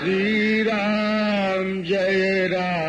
श्री राम जय राम।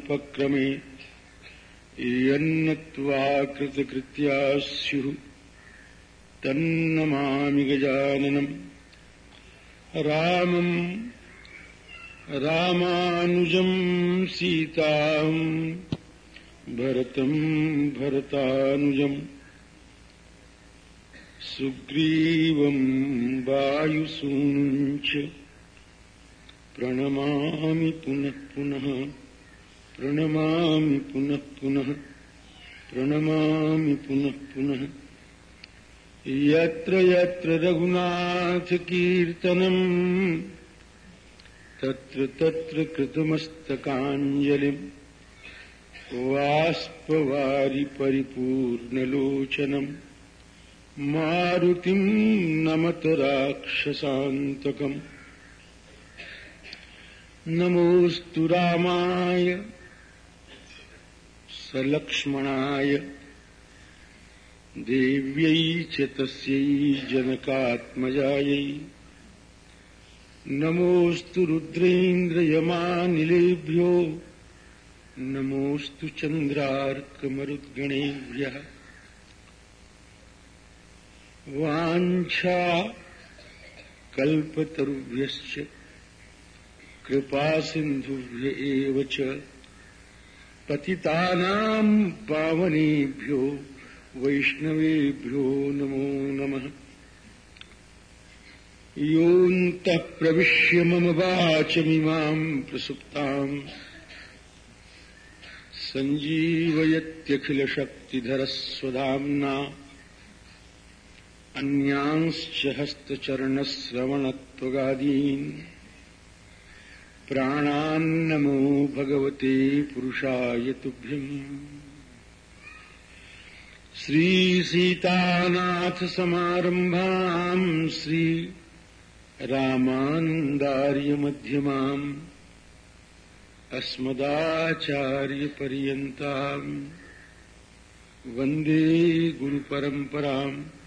सर्वार्थानामुपक्रमे यन्नत्वा कृतकृत्या स्युः तन्नमामि गजाननम्। रामम् रामानुजम् सीताम् भरतम् भरतानुजम्। सुग्रीवम् वायुसूनुम् च प्रणमामि पुनः पुनः प्रणमामि पुनः पुनः, प्रणमामि पुनः पुनः। यत्र यत्र रघुनाथकीर्तनम् तत्र तत्र कृतमस्तकाञ्जलिम् वाष्पवारि परिपूर्णलोचनम् मारुतिम् नमत राक्षसान्तकम् नमोऽस्तु रामाय। सलक्ष्मणाय। देव्यै च तस्यै जनकात्मजायै। नमोऽस्तु रुद्रेन्द्रयमानिलेभ्यो। नमोऽस्तु चन्द्रार्कमरुद्गणेभ्यः। वाञ्छा कल्पतरुभ्यश्च। कृपासिन्धुभ्य एव च। पतितानाम् पावनेभ्यो वैष्णवेभ्यो नमो नमः। योऽन्तः प्रविश्य मम वाचमिमाम् प्रसुप्ताम्। सञ्जीवयत्यखिलशक्तिधरस्वधाम्ना अन्यांश्च हस्तचरणश्रवणत्वगादीन्। प्राणान्नमो भगवते पुरुषाय तुभ्यम्। श्रीसीतानाथसमारम्भाम् श्री रामानन्दार्यमध्यमाम् अस्मदाचार्यपर्यन्ताम्। वन्दे गुरुपरम्पराम्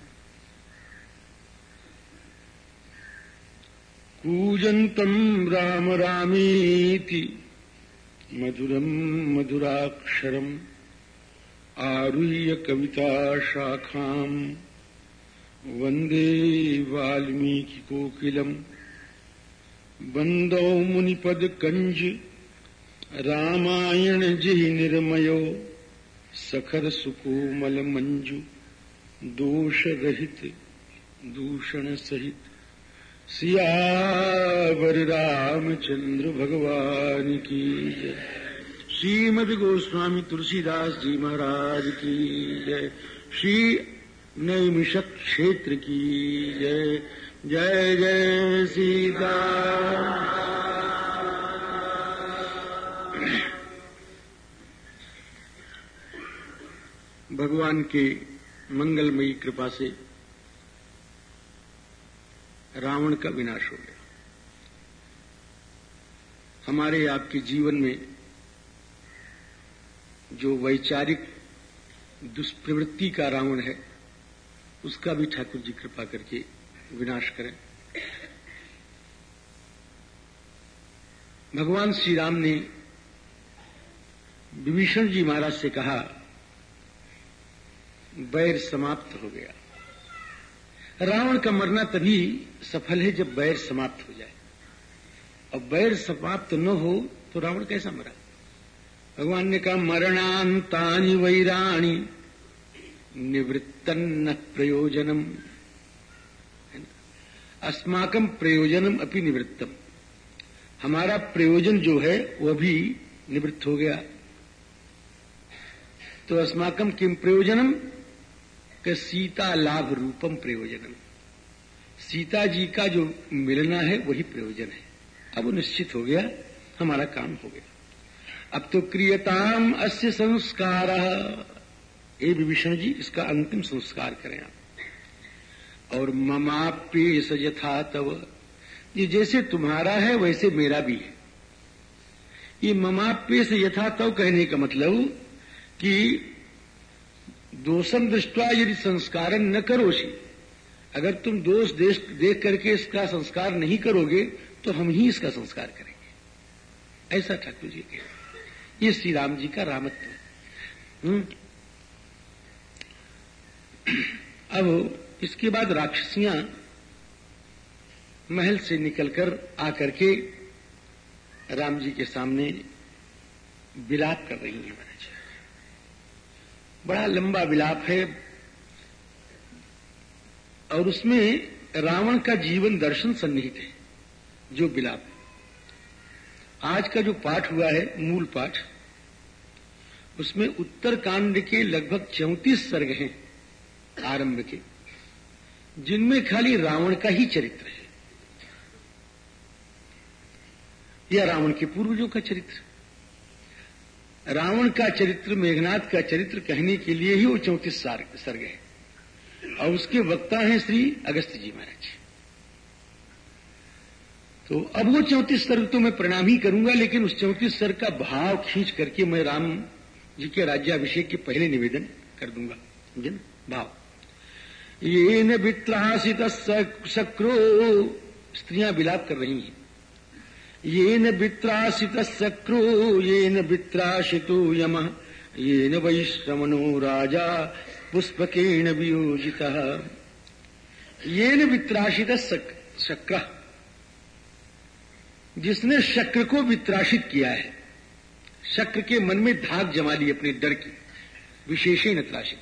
कूजन्तम् राम रामेति मधुरम् मधुराक्षरम् आरुह्य कविताशाखाम् वंदे वाल्मीकिकोकिलम् बन्दौ मुनिपदकञ्ज रामायणजिहि निर्मयो सखर सुकोमल मंजु दोष दूषण सहित सियावर रामचंद्र भगवान की जय। श्रीमद गोस्वामी तुलसीदास जी महाराज की जय। श्री नैमिषक क्षेत्र की जय। जय जय सीता। भगवान के मंगलमयी कृपा से रावण का विनाश हो गया। हमारे आपके जीवन में जो वैचारिक दुष्प्रवृत्ति का रावण है, उसका भी ठाकुर जी कृपा करके विनाश करें। भगवान श्री राम ने विभीषण जी महाराज से कहा, बैर समाप्त हो गया। रावण का मरना तभी सफल है जब बैर समाप्त हो जाए। और बैर समाप्त न हो तो रावण कैसा मरा? भगवान ने कहा मरणांतानि वैराणी, निवृत्तन्न प्रयोजनम। अस्माकम प्रयोजनम अपनी निवृत्तम। हमारा प्रयोजन जो है वह भी निवृत्त हो गया। तो अस्माकम किम प्रयोजनम? के सीता लाभ रूपम प्रयोजनम। सीता जी का जो मिलना है, वही प्रयोजन है। अब निश्चित हो गया, हमारा काम हो गया। अब तो क्रियताम अस्य संस्कार। ए विभीषण जी, इसका अंतिम संस्कार करें आप। और ममाप्य यथा तव। ये जैसे तुम्हारा है, वैसे मेरा भी है। ये ममाप्य से यथा तव कहने का मतलब कि दोषम दृष्टवा यदि संस्कार न करोशी अगर तुम दोष देख करके इसका संस्कार नहीं करोगे तो हम ही इसका संस्कार करेंगे। ऐसा ठाकुर जी कह ये श्री राम जी का रामत्व हम्म। अब इसके बाद राक्षसियाँ महल से निकलकर आकर के राम जी के सामने विलाप कर रही हैं। बड़ा लंबा विलाप है। और उसमें रावण का जीवन दर्शन सन्निहित है, जो विलाप आज का जो पाठ हुआ है, मूल पाठ, उसमें उत्तर कांड के लगभग चौतीस सर्ग हैं आरंभ के, जिनमें खाली रावण का ही चरित्र है। या रावण के पूर्वजों का चरित्र। रावण का चरित्र मेघनाथ का चरित्र कहने के लिए ही वो चौंतीस सर्ग है। और उसके वक्ता हैं श्री अगस्त जी महाराज। तो अब वो चौंतीस सर्ग तो मैं प्रणाम ही करूँगा, लेकिन उस चौंतीस सर्ग का भाव खींच करके मैं राम जी के राज्याभिषेक के पहले निवेदन कर दूँगा। समझे ना? भाव। ये न सक्रो, स्त्रियाँ विलाप कर रही हैं। ये न वित्रासित सक्रो ये न वित्राशितो यम ये न वैश्रमणो राजा, पुष्पकेण वियोजित। ये न वित्राशित शक्र। जिसने शक्र को वित्राशित किया है, शक्र के मन में धाक जमा ली अपने डर की विशेषण त्राशित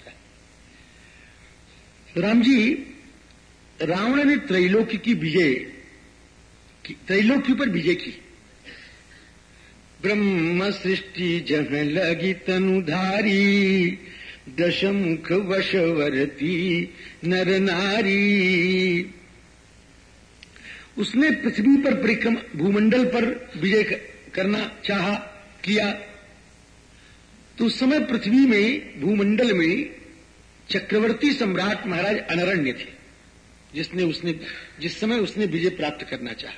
राम जी, रावण ने त्रैलोक्य की विजय त्रैलोक्य पर विजय की। ब्रह्म सृष्टि जह लगी तनुधारी, दशमुख वशवरती नर नारी। उसने पृथ्वी पर परिक्रम, भूमंडल पर विजय करना चाहा किया। तो उस समय पृथ्वी में, भूमंडल में चक्रवर्ती सम्राट महाराज अनरण्य थे, जिसने उसने जिस समय उसने विजय प्राप्त करना चाहा।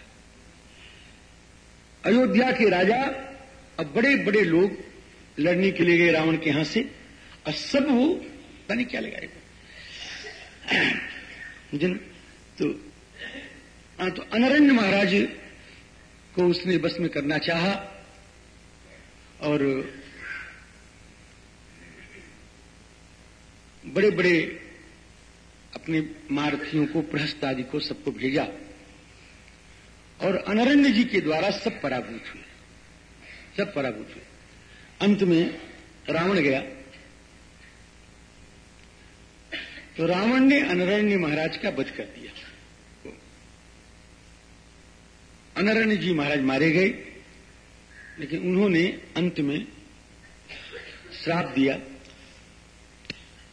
अयोध्या के राजा अब बड़े बड़े लोग लड़ने के लिए गए रावण के यहाँ से। और सब वो पता नहीं क्या लगाएगा जिन तो आ, तो अनरण्य महाराज को उसने बस में करना चाहा। और बड़े बड़े अपने मारथियों को प्रहस्त आदि को सबको भेजा। और अनरण्य जी के द्वारा सब पराभूत हुए। सब पराभूत हुए। अंत में रावण गया। तो रावण ने अनरण्य महाराज का वध कर दिया। अनरण्य जी महाराज मारे गए, लेकिन उन्होंने अंत में श्राप दिया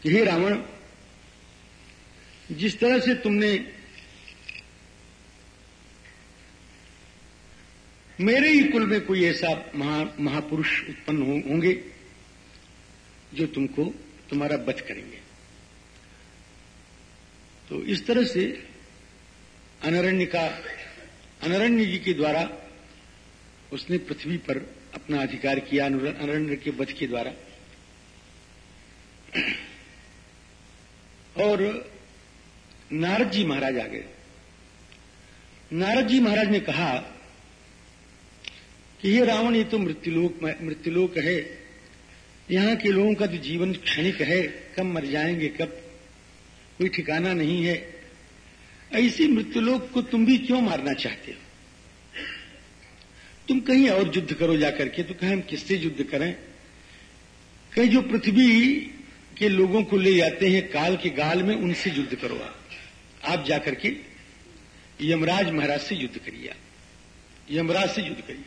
कि हे रावण, जिस तरह से तुमने मेरे ही कुल में कोई ऐसा महा, महापुरुष उत्पन्न होंगे जो तुमको तुम्हारा बच करेंगे। तो इस तरह से अनरण्य का अनरण्य जी के द्वारा उसने पृथ्वी पर अपना अधिकार किया अनरण्य के बध के द्वारा। और नारद जी महाराज आ गए। नारद जी महाराज ने कहा कि ये रावण, ये तो मृत्युलोक मृत्युलोक है। यहाँ के लोगों का तो जीवन क्षणिक है। कब मर जाएँगे, कब? कोई ठिकाना नहीं है। ऐसी मृत्युलोक को तुम भी क्यों मारना चाहते हो? तुम कहीं और युद्ध करो जाकर के तो कहें हम किससे युद्ध करें? कहीं जो पृथ्वी के लोगों को ले जाते हैं, काल के गाल में, उनसे युद्ध करो आप। आप जाकर के यमराज महाराज से युद्ध करिए यमराज से युद्ध करिए।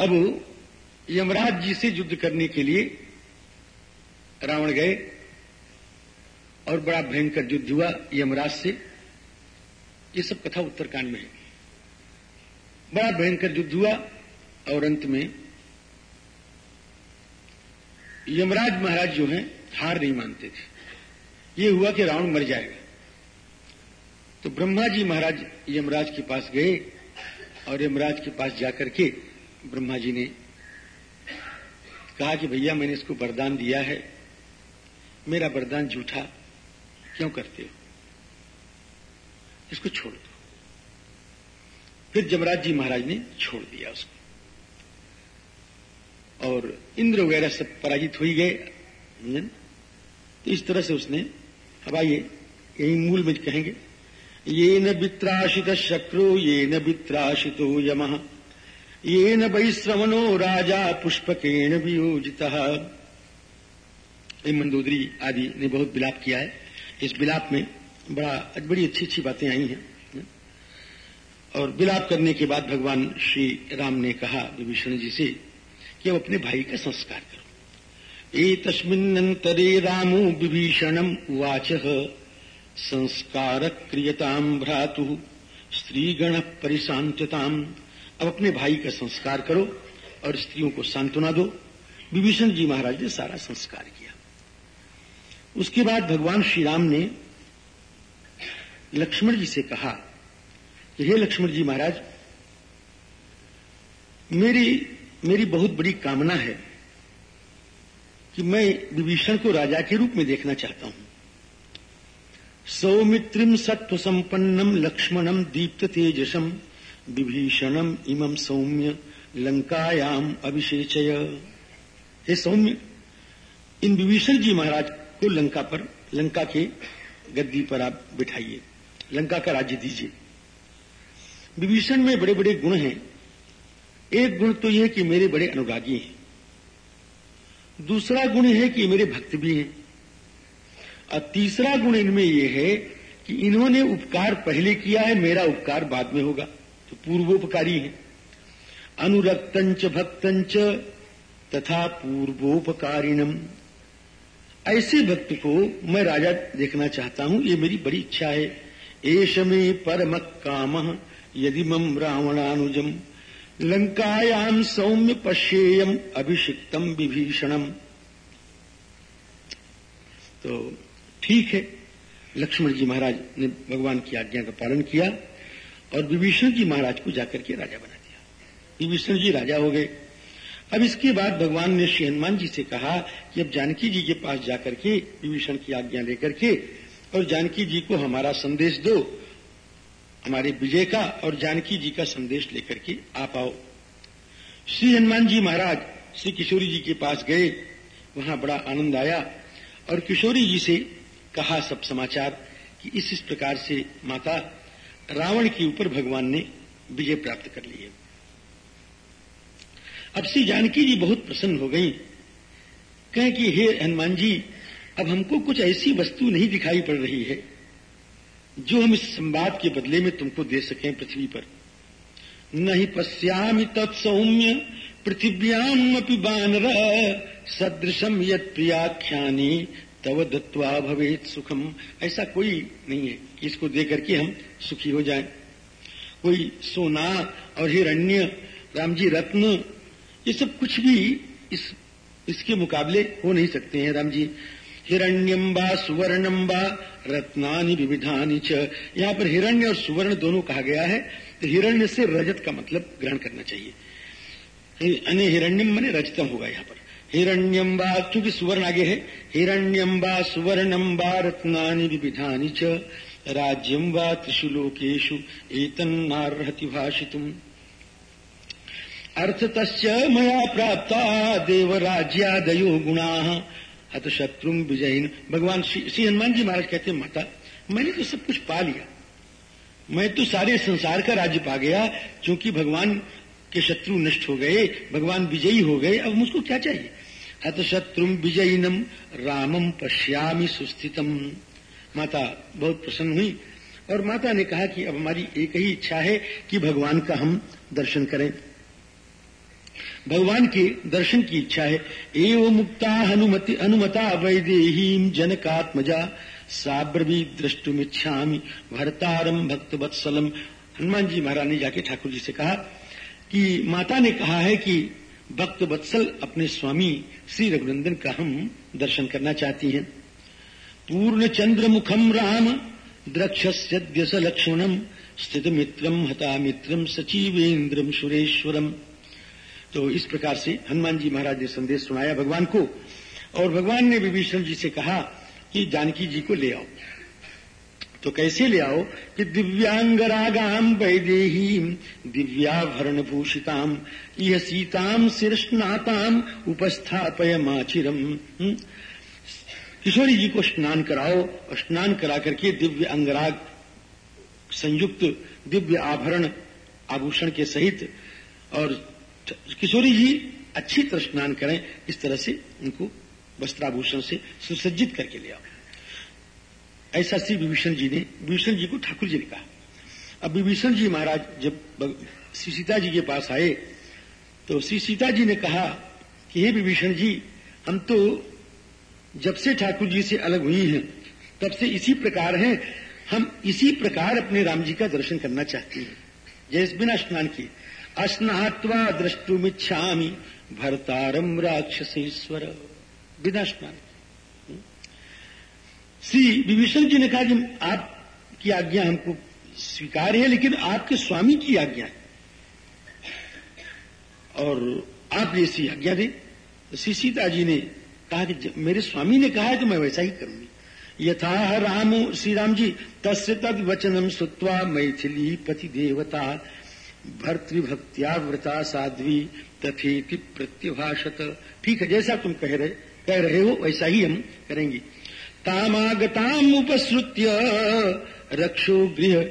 अब यमराज जी से युद्ध करने के लिए रावण गए और बड़ा भयंकर युद्ध हुआ यमराज से। ये सब कथा उत्तरकांड में है। बड़ा भयंकर युद्ध हुआ और अंत में यमराज महाराज जो हैं, हार नहीं मानते थे। ये हुआ कि रावण मर जाएगा। तो ब्रह्मा जी महाराज यमराज के पास गए और यमराज के पास जाकर के ब्रह्मा जी ने कहा कि भैया, मैंने इसको वरदान दिया है। मेरा वरदान झूठा। क्यों करते हो? इसको छोड़ दो। फिर जमराज जी महाराज ने छोड़ दिया उसको। और इंद्र वगैरह सब पराजित हो ही गए तो इस तरह से उसने, अब आइए, यही मूल में कहेंगे, ये न वित्राशित शक्रु ये न वित्राशितो यम। ये न वैश्रवणो राजा पुष्पकेण वियोजित। मंदोदरी आदि ने बहुत विलाप किया है। इस विलाप में बड़ा बड़ी अच्छी अच्छी बातें आई हैं। और विलाप करने के बाद भगवान श्री राम ने कहा विभीषण जी से कि अब अपने भाई का संस्कार करो। ए तस्मिन्नतरे रामो विभीषणम उवाच। संस्कार क्रियताम भ्रातु स्त्रीगण परिशांतताम अब अपने भाई का संस्कार करो और स्त्रियों को सांत्वना दो। विभीषण जी महाराज ने सारा संस्कार किया। उसके बाद भगवान श्री राम ने लक्ष्मण जी से कहा कि हे लक्ष्मण जी महाराज, मेरी मेरी बहुत बड़ी कामना है कि मैं विभीषण को राजा के रूप में देखना चाहता हूँ। सौमित्रिम सत्व संपन्नम लक्ष्मणम दीप्त तेजसम विभीषणम इमम सौम्य लंकायाम अभिषेचय। हे सौम्य, इन विभीषण जी महाराज को लंका पर, लंका के गद्दी पर आप बिठाइए। लंका का राज्य दीजिए। विभीषण में बड़े बड़े गुण हैं। एक गुण तो यह कि मेरे बड़े अनुरागी हैं। दूसरा गुण है कि मेरे भक्त भी हैं। और तीसरा गुण इनमें यह है कि इन्होंने उपकार पहले किया है, मेरा उपकार बाद में होगा। तो पूर्वोपकारी है। अनुरक्तंच, भक्तंच, तथा पूर्वोपकारिणम। ऐसे भक्त को मैं राजा देखना चाहता हूँ, ये मेरी बड़ी इच्छा है। एश मे परम काम, यदि मम रावणानुजम। लंकायाम सौम्य पश्येयम, अभिषिक्तम विभीषणम। तो ठीक है, लक्ष्मण जी महाराज ने भगवान की आज्ञा का पालन किया। और विभीषण जी महाराज को जाकर के राजा बना दिया। विभीषण जी राजा हो गए। अब इसके बाद भगवान ने श्री हनुमान जी से कहा कि अब जानकी जी के पास जाकर के विभीषण की आज्ञा लेकर के और जानकी जी को हमारा संदेश दो, हमारे विजय का और जानकी जी का संदेश लेकर के आप आओ। श्री हनुमान जी महाराज श्री किशोरी जी के पास गए। वहाँ बड़ा आनंद आया और किशोरी जी से कहा सब समाचार कि इस इस प्रकार से माता रावण के ऊपर भगवान ने विजय प्राप्त कर ली है। अब श्री जानकी जी बहुत प्रसन्न हो गई। कहें कि, हे हनुमान जी, अब हमको कुछ ऐसी वस्तु नहीं दिखाई पड़ रही है, जो हम इस संवाद के बदले में तुमको दे सकें पृथ्वी पर। नहीं पश्यामि तत्सौम्य पृथिव्याम बानर सदृशम यद प्रियाख्यानी तव दत्वा भवेत सुखम। ऐसा कोई नहीं है कि इसको दे करके हम सुखी हो जाएँ। कोई सोना और हिरण्य राम जी रत्न, ये सब कुछ भी इस, इसके मुकाबले हो नहीं सकते हैं राम जी हिरण्यम बा, सुवर्णम बा, रत्नानि विविधानि च। यहाँ पर हिरण्य और सुवर्ण दोनों कहा गया है तो हिरण्य से रजत का मतलब ग्रहण करना चाहिए। अन्य हिरण्यम मने रजतम होगा यहाँ पर। हिरण्यम बा क्योंकि सुवर्ण आगे है? हिरण्यम बा सुवर्णम बा रत्नानि विविधानि च। राज्यम वा त्रिशु लोकेशु एतन्नार्हति भाषितुम। अर्थ मया प्राप्त देवराज्यादयो गुणा। अत शत्रु विजयीन। भगवान श्री हनुमान जी महाराज कहते हैं, माता, मैंने तो सब कुछ पा लिया। मैं तो सारे संसार का राज्य पा गया, क्योंकि भगवान के शत्रु नष्ट हो गए, भगवान विजयी हो गए, अब मुझको क्या चाहिए? हत शत्रु विजयीनम रामम पश्यामी सुस्थितम। माता, बहुत प्रसन्न हुई और माता ने कहा कि अब हमारी एक ही इच्छा है कि भगवान का हम दर्शन करें। भगवान के दर्शन की इच्छा है। एव मुक्ता हनुमति अनुमता वैदेही जनकात्मजा, साब्रवी द्रष्टुमिच्छामी भरतारम भक्त वत्सलम हनुमान जी महाराज ने जाके ठाकुर जी से कहा कि माता ने कहा है कि भक्त वत्सल अपने स्वामी श्री रघुनंदन का हम दर्शन करना चाहती हैं। पूर्ण चंद्र मुखम राम द्रक्षस्यद्य स लक्ष्मणम स्थित मित्रम हता मित्रम सचिवेन्द्रम सुरेश्वरम तो इस प्रकार से हनुमान जी महाराज ने संदेश सुनाया भगवान को, और भगवान ने विभीषण जी से कहा कि जानकी जी को ले आओ। तो कैसे ले आओ कि दिव्यांगरागाम वैदेही दिव्याभरण भूषिताम यह सीताम शीर्षनाताम उपस्थापय माचिरम हम्म? किशोरी जी को स्नान कराओ और स्नान करा करके दिव्य अंगराग संयुक्त दिव्य आभरण आभूषण के सहित और किशोरी जी अच्छी तरह स्नान करें, इस तरह से उनको वस्त्राभूषण से सुसज्जित करके ले आओ ऐसा श्री विभीषण जी ने, विभीषण जी को ठाकुर जी ने कहा। अब विभीषण जी महाराज जब श्री सीता जी के पास आए तो श्री सीता जी ने कहा कि, हे विभीषण जी, हम तो जब से ठाकुर जी से अलग हुई हैं, तब से इसी प्रकार हैं, हम इसी प्रकार अपने राम जी का दर्शन करना चाहती हैं। जैसे बिना स्नान किए। अस्नात्वा द्रष्टुमिच्छामी भरतारम राक्षसेश्वर। बिना स्नान श्री विभीषण जी ने कहा कि आपकी आज्ञा हमको स्वीकार है, लेकिन आपके स्वामी की आज्ञा है। और आप जैसी आज्ञा दे। श्री सीता जी ने कहा कि मेरे स्वामी ने कहा है तो मैं वैसा ही करूँगी। यथा राम श्री राम जी, तस्य तद वचनम सुत्वा मैथिली पति देवता भर्तृभक्त्याव्रता साध्वी, तथेति प्रत्युभाषत। ठीक है, जैसा तुम कह रहे कह रहे हो, वैसा ही हम करेंगे। तामागताम उपसृत्य रक्षो गृह।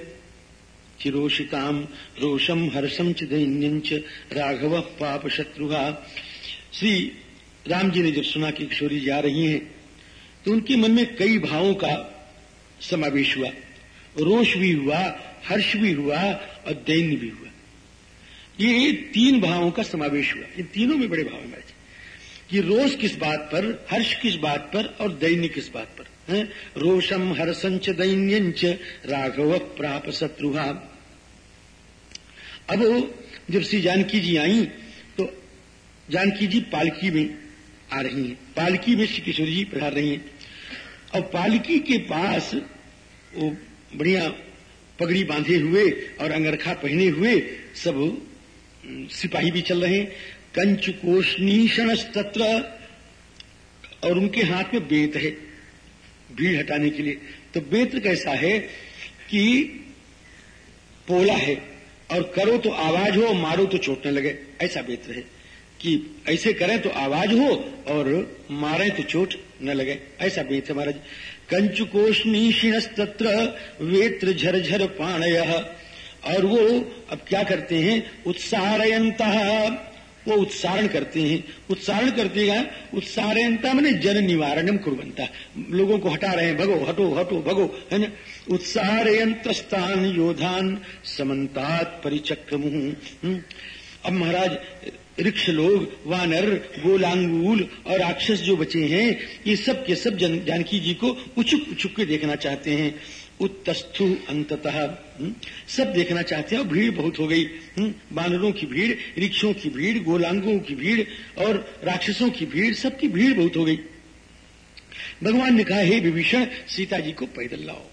चिरोषिताम रोषम हर्षम च दैन्यं च राघव पाप शत्रुहा श्री राम जी ने जब सुना कि किशोरी जा रही हैं तो उनके मन में कई भावों का समावेश हुआ। रोष भी हुआ, हर्ष भी हुआ और दैन्य भी हुआ। ये तीन भावों का समावेश हुआ। इन तीनों में बड़े भाव है कि रोष किस बात पर, हर्ष किस बात पर और दैन्य किस बात पर? है? रोषम हर्षंच दैन्यंच राघव प्राप शत्रुहा। अब जब श्री जानकी जी आई तो जानकी जी पालकी में आ रही हैं। पालकी में श्री किशोर जी पधार रही हैं। और पालकी के पास वो बढ़िया पगड़ी बांधे हुए और अंगरखा पहने हुए सब सिपाही भी चल रहे हैं। कंचुकोष्णीषण तत्र और उनके हाथ में बेत है, भीड़ हटाने के लिए। तो बेत कैसा है कि पोला है, और करो तो आवाज़ हो, मारो तो चोटने लगे। ऐसा बेत है कि ऐसे करें तो आवाज़ हो, और मारे तो चोट न लगे। ऐसा बेत है महाराज। कंचुकोष्णीषिण तत्र वेत्र झरझर पाणय। और वो अब क्या करते हैं? उत्साहयंत वो उत्सारण करते हैं। उत्सारण करते हैं उत्सारणता मैंने जन निवारणम कुरबंता लोगों को हटा रहे हैं, भगो, हटो हटो, भगो, है ना? उत्साहयंत्रस्तान योधान समन्तात परिचक्र हम्म। अब महाराज वृक्ष लोग, वानर, गोलांगूल और राक्षस जो बचे हैं, ये सब के सब जानकी जी को उचुक उचुक के देखना चाहते हैं। उत्तस्थु अंततः हम्म, सब देखना चाहते हैं और भीड़ बहुत हो गई हम्म, बानरों की भीड़ रिक्शों की भीड़ गोलांगों की भीड़ और राक्षसों की भीड़ सबकी भीड़ बहुत हो गई। भगवान ने कहा हे विभीषण सीता जी को पैदल लाओ।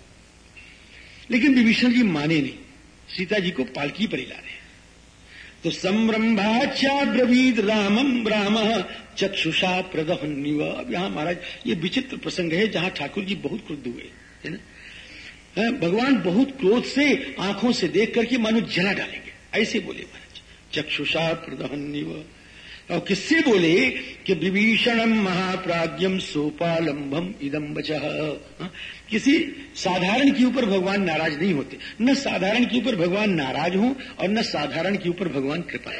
लेकिन विभीषण जी माने नहीं सीता जी को पालकी पर ही ला रहे तो संरंभाचाब्रवीद रामम राम चक्षुषा प्रदहन्निव अब यहाँ महाराज ये विचित्र प्रसंग है जहाँ ठाकुर जी बहुत क्रुद्ध हुए है ना? भगवान बहुत क्रोध से आँखों से देख करके मानो जला डालेंगे। ऐसे बोले महाराज। चक्षुषा प्रदहन्निव और किससे बोले कि विभीषणम महाप्राज्यम सोपालंबम इदम बच हाँ? किसी साधारण के ऊपर भगवान नाराज़ नहीं होते। न साधारण के ऊपर भगवान नाराज़ हो और न साधारण के ऊपर भगवान कृपा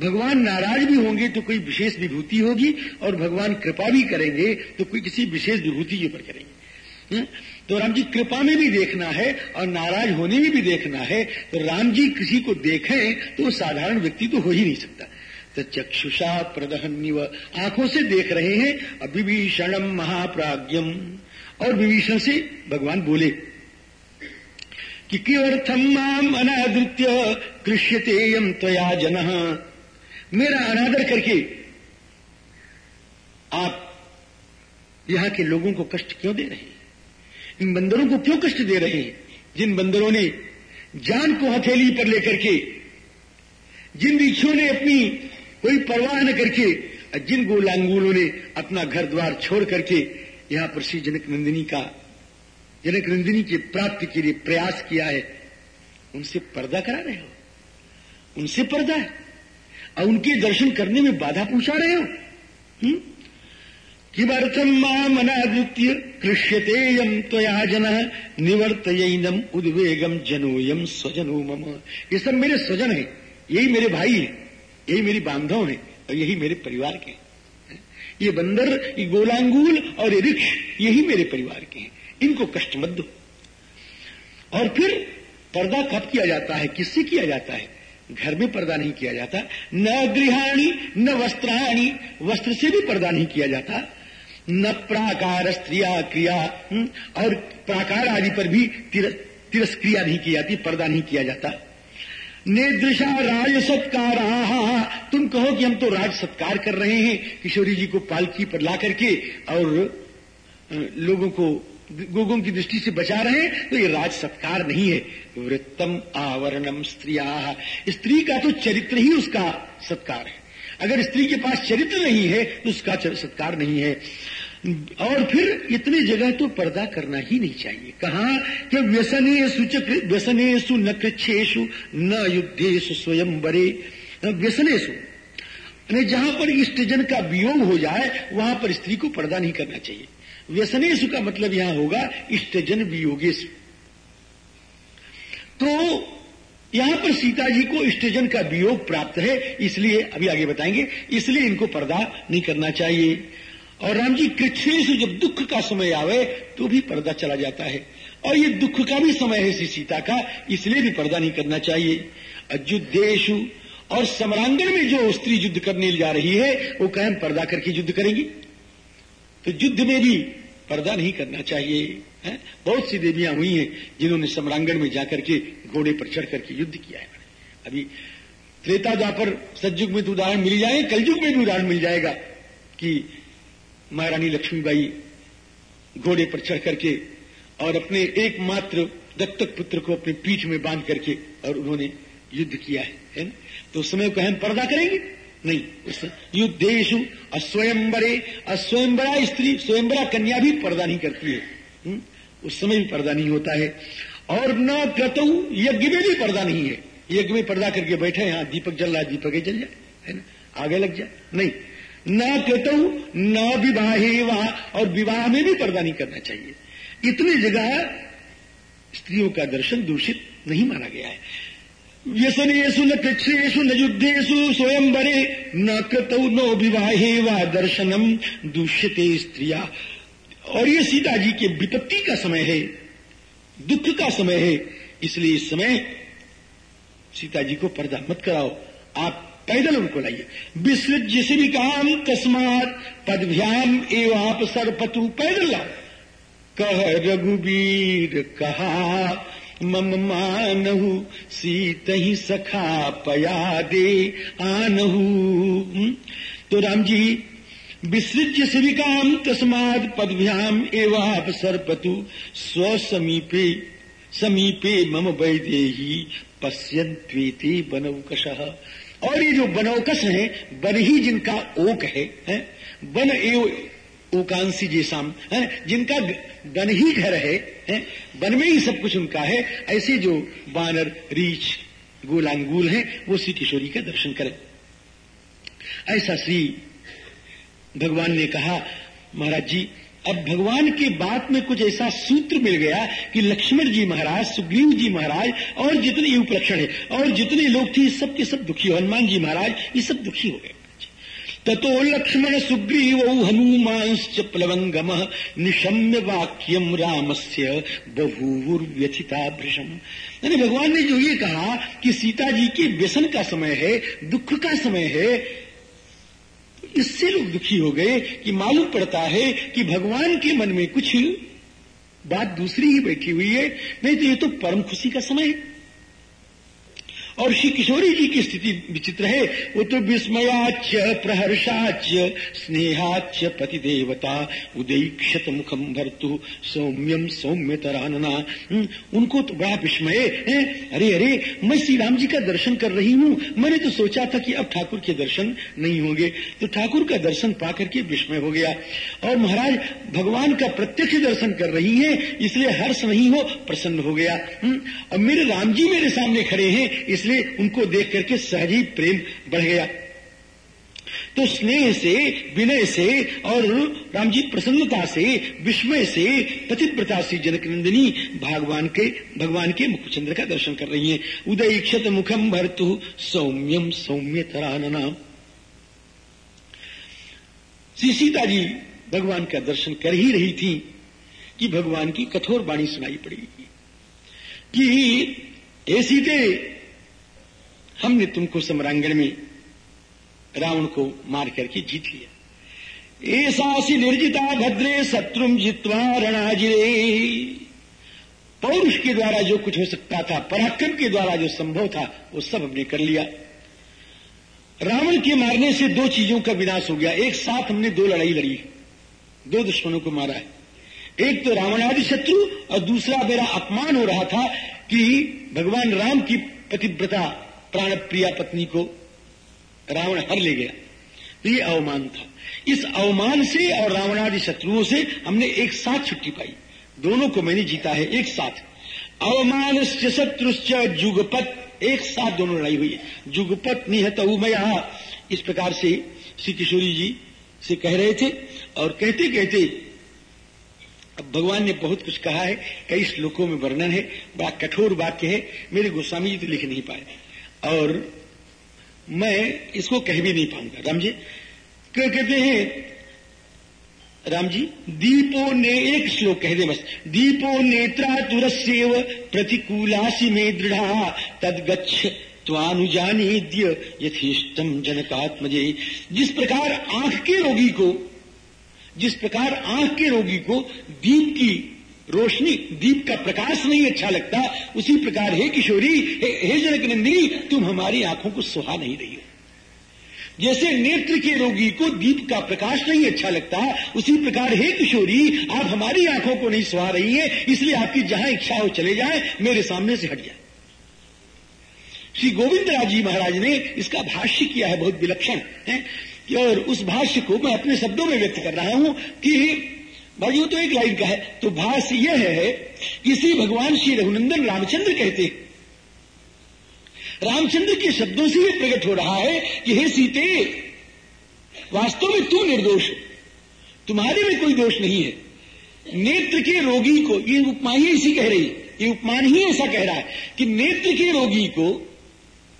भगवान नाराज़ भी होंगे तो कोई विशेष विभूति होगी और भगवान कृपा भी करेंगे तो कोई किसी विशेष विभूति के ऊपर करेंगे। हाँ? तो राम जी कृपा में भी देखना है और नाराज़ होने में भी देखना है। तो राम जी किसी को देखें तो साधारण व्यक्ति तो हो ही नहीं सकता। तो चक्षुषा प्रदहन्यव आँखों से देख रहे हैं अभिभीषणम महाप्राज्यम और विभीषण से भगवान बोले, कि किर्थम माम अनादृत्य कृष्यते यम त्वया जन? मेरा अनादर करके आप यहाँ के लोगों को कष्ट क्यों दे रहे हैं? इन बंदरों को क्यों कष्ट दे रहे हैं? जिन बंदरों ने जान को हथेली पर लेकर के, जिन ऋषियों ने अपनी कोई परवाह न करके जिन गोलांगुलों ने अपना घर द्वार छोड़ करके यहाँ पर श्री जनक नंदिनी का जनक नंदिनी की प्राप्ति के लिए प्रयास किया है, उनसे पर्दा करा रहे हो? उनसे पर्दा है? और उनके दर्शन करने में बाधा पहुँचा रहे हो? हम्म? किमर्थम माम अनादृत्य कृष्यते यम त्वया जन? निवर्तयनम उद्वेगम जनोयम स्वजनो मम। ये सब मेरे स्वजन है, यही मेरे भाई है, यही मेरी बांधव है, और यही मेरे परिवार के हैं। ये बंदर, ये गोलांगूल और ये रिक्ष, यही मेरे परिवार के हैं। इनको कष्ट मत दो। और फिर पर्दा कब किया जाता है। किससे किया जाता है? घर में पर्दा नहीं किया जाता। न गृहाणी, न वस्त्राणी, वस्त्र से भी पर्दा नहीं किया जाता। न प्राकार स्त्रिया क्रिया हम्म, और प्राकार आदि पर भी तिरस्क्रिया नहीं की जाती पर्दा नहीं किया जाता। नेदृशा राज सत्कार तुम कहो कि हम तो राज सत्कार कर रहे हैं किशोरी जी को पालकी पर ला करके और लोगों को गोगों की दृष्टि से बचा रहे हैं तो ये राज सत्कार नहीं है। वृत्तम आवरणम स्त्रिया। स्त्री का तो चरित्र ही उसका सत्कार है। अगर स्त्री के पास चरित्र नहीं है तो उसका सत्कार नहीं है। और फिर इतनी जगह तो पर्दा करना ही नहीं चाहिए। कहा, कि व्यसनेशु व्यसनेशु न कृच्छेशु न युद्धेशु स्वयं बरे व्यसनेशु जहाँ पर इष्टजन का वियोग हो जाए, वहाँ पर स्त्री को पर्दा नहीं करना चाहिए। व्यसनेशु का मतलब यहाँ होगा इष्टजन वियोगेश तो यहाँ पर सीता जी को स्टेजन का वियोग प्राप्त है, इसलिए अभी आगे बताएँगे, इसलिए इनको पर्दा नहीं करना चाहिए। और राम जी कृष्ण से जब दुख का समय आवे तो भी पर्दा चला जाता है। और ये दुख का भी समय है श्री सीता का, इसलिए भी पर्दा नहीं करना चाहिए। अयुद्धेशु और सम्रांगण में जो स्त्री युद्ध करने जा रही है, वो कहें पर्दा करके युद्ध करेंगी। तो युद्ध में भी पर्दा नहीं करना चाहिए, है? बहुत सी देवियाँ हुई हैं, जिन्होंने सम्रांगण में जाकर के घोड़े पर चढ़ करके युद्ध किया है। अभी त्रेता द्वापर सज्जुग में तो उदाहरण मिल जाए, कलयुग में भी उदाहरण मिल जाएगा कि महारानी लक्ष्मीबाई घोड़े पर चढ़ करके और अपने एकमात्र दत्तक पुत्र को अपने पीठ में बाँध करके और उन्होंने युद्ध किया है है ना? तो उस समय कहन पर्दा करेंगे? नहीं, उस युद्धेशु अस्वयंबरे, अस्वयंबरा स्त्री, स्वयंबरा कन्या भी पर्दा नहीं करती है हुँ? हम्म? उस समय भी पर्दा नहीं होता है। और न क्रतु यज्ञ में भी पर्दा नहीं है। यज्ञ में पर्दा करके बैठे यहाँ दीपक जल रहा दीपक ही जल जाए, है ना? आगे लग जाए। नहीं न कृतु न विवाहे वहाँ और विवाह में भी पर्दा नहीं करना चाहिए। इतनी जगह स्त्रियों का दर्शन दूषित नहीं माना गया है। व्यसनेशु न कृक्षेशु न युद्धेशु स्वयं बरे न कृतौ नो विवाहे व दर्शनम दूष्यते स्त्रिया। और ये सीता जी के विपत्ति का समय है, दुख का समय है, इसलिए इस समय सीता जी को पर्दा मत कराओ। आप पैदल उनको लाइए। विसृज्य श्री काम तस्मात पदभ्याम एवं आप सरपतु, पैदल लाओ। कह रघुबीर कहा, मम मानहु सीत ही सखा पया दे, आनहु? तो राम जी विसृज्य श्रीकाम तस्माद पदभ्याम एवं आप सरपतु, स्व समीपे मम वैदेही पश्यंत्वेति बनौकश और ये जो बनौकस है बन ही जिनका ओक है, है? बन एव ओकांशी जैसाम है? जिनका बन ही घर है, है? बन में ही सब कुछ उनका है ऐसे जो बानर रीछ गोलांगुल है वो श्री किशोरी का दर्शन करें। ऐसा श्री भगवान ने कहा महाराज जी अब भगवान के बात में कुछ ऐसा सूत्र मिल गया कि लक्ष्मण जी महाराज, सुग्रीव जी महाराज और जितने उपलक्षण है, और जितने लोग थे सब के सब दुखी हनुमान जी महाराज, ये सब दुखी हो गए। ततो लक्ष्मण सुग्रीव हनुमांश्च प्लवंगम निशम्य वाक्यम रामस्य बभूवुर्व्यथिता भृषम यानी भगवान ने जो ये कहा कि सीता जी के व्यसन का समय है, दुख का समय है इससे लोग दुखी हो गए कि मालूम पड़ता है कि भगवान के मन में कुछ बात दूसरी ही बैठी हुई है। नहीं तो ये तो परम खुशी का समय है। और श्री किशोरी जी की स्थिति विचित्र है। वो तो विस्मयाच प्रहर्षाच स्नेहाच पति देवता उदयक्षत मुखम भरतु सौम्यम सौम्य तरानना हम्म, उनको तो बड़ा विस्मय अरे अरे मैं श्री राम जी का दर्शन कर रही हूँ। मैंने तो सोचा था कि अब ठाकुर के दर्शन नहीं होंगे। तो ठाकुर का दर्शन पा करके विस्मय हो गया। और महाराज भगवान का प्रत्यक्ष दर्शन कर रही है इसलिए हर्ष नहीं हो प्रसन्न हो गया। हम्म, अब मेरे राम जी मेरे सामने खड़े हैं इस इसलिए उनको देख करके सहज ही प्रेम बढ़ गया। तो स्नेह से, विनय से और राम जी प्रसन्नता से, विस्मय से, पतिव्रता से जनक नंदिनी भगवान के भगवान के मुखचंद्र का दर्शन कर रही हैं। उदय क्षत मुखम भरतु सौम्यम सौम्य तरानना। श्री सीता जी भगवान का दर्शन कर ही रही थी कि भगवान की कठोर वाणी सुनाई पड़ी। कि ए सीते हमने तुमको सम्रांगण में रावण को मार करके जीत लिया। ऐसा निर्जिता भद्रे शत्रु जित्वा रणाजिरे पौरुष के द्वारा जो कुछ हो सकता था, पराक्रम के द्वारा जो संभव था, वो सब हमने कर लिया। रावण के मारने से दो चीज़ों का विनाश हो गया। एक, साथ हमने दो लड़ाई लड़ी दो दुश्मनों को मारा है। एक तो रावणादि शत्रु और दूसरा मेरा अपमान हो रहा था कि भगवान राम की पतिव्रता प्राण प्रिया पत्नी को रावण हर ले गया। तो ये अवमान था। इस अवमान से और रावणादि शत्रुओं से हमने एक साथ छुट्टी पाई। दोनों को मैंने जीता है एक साथ। अवमान शत्रुश्च जुगपत, एक साथ दोनों लड़ाई हुई। है जुगपत निहत मैं इस प्रकार से श्री किशोरी जी से कह रहे थे और कहते कहते अब भगवान ने बहुत कुछ कहा है, कई श्लोकों में वर्णन है, बड़ा कठोर वाक्य है, मेरे गोस्वामी जी तो लिख नहीं पाए। और मैं इसको कह भी नहीं पाऊँगा। राम जी कहते हैं? राम जी, दीपो ने एक श्लोक कह दे बस। दीपो नेत्रा तुरस्यव प्रतिकूलासी में दृढ़ा। तद गच्छ त्वानुजानीद्य यथेष्टम जनकात्मजे। जिस प्रकार आँख के रोगी को, जिस प्रकार आँख के रोगी को दीप की रोशनी दीप का प्रकाश नहीं अच्छा लगता। उसी प्रकार हे किशोरी हे, हे जनक नंदिनी तुम हमारी आँखों को सुहा नहीं रही हो। जैसे नेत्र के रोगी को दीप का प्रकाश नहीं अच्छा लगता उसी प्रकार हे किशोरी आप हमारी आँखों को नहीं सुहा रही है इसलिए आपकी जहाँ इच्छा हो चले जाए मेरे सामने से हट जाए। श्री गोविंद राज जी महाराज ने इसका भाष्य किया है बहुत विलक्षण है? और उस भाष्य को मैं अपने शब्दों में व्यक्त कर रहा हूँ कि भाई वो तो एक लाइन का है। तो भाष्य यह है इसी भगवान श्री रघुनंदन रामचंद्र कहते रामचंद्र के शब्दों से यह प्रकट हो रहा है कि, हे सीते, वास्तव में तू निर्दोष तुम्हारे में कोई दोष नहीं है। नेत्र के रोगी को, ये उपमा ही इसी कह रही ये उपमान ही, ऐसा कह रहा है कि नेत्र के रोगी को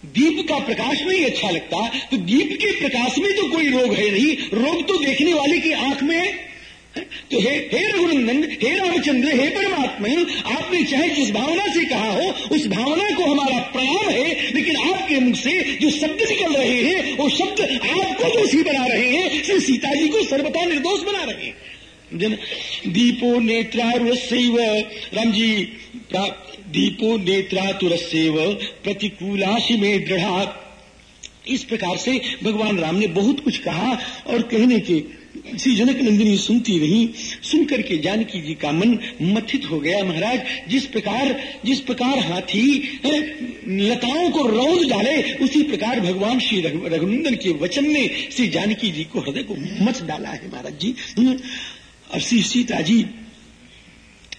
दीप का प्रकाश नहीं अच्छा लगता। तो दीप के प्रकाश में तो कोई रोग है नहीं। रोग तो देखने वाले की आँख में तो हे हे रघुनंदन, हे रामचंद्र, हे परमात्मा आपने चाहे जिस भावना से कहा हो, उस भावना को हमारा प्रणाम है, लेकिन आपके मुख से जो शब्द निकल रहे हैं, वो शब्द आपको दोषी बना रहे हैं सिर्फ़ सीता जी को सर्वथा निर्दोष बना रहे हैं। दीपो नेत्रारुरस्व राम जी दीपो नेत्रातुरस्व प्रतिकूलाशी में दृढ़ा इस प्रकार से भगवान राम ने बहुत कुछ कहा और कहने के श्री जनक नंदिनी सुनती रही सुनकर के जानकी जी का मन मथित हो गया महाराज। जिस प्रकार जिस प्रकार हाथी लताओं को रौद डाले उसी प्रकार भगवान श्री रघुनंदन के वचन ने श्री जानकी जी को हृदय को मच डाला है महाराज जी। हम्म, और श्री सीता जी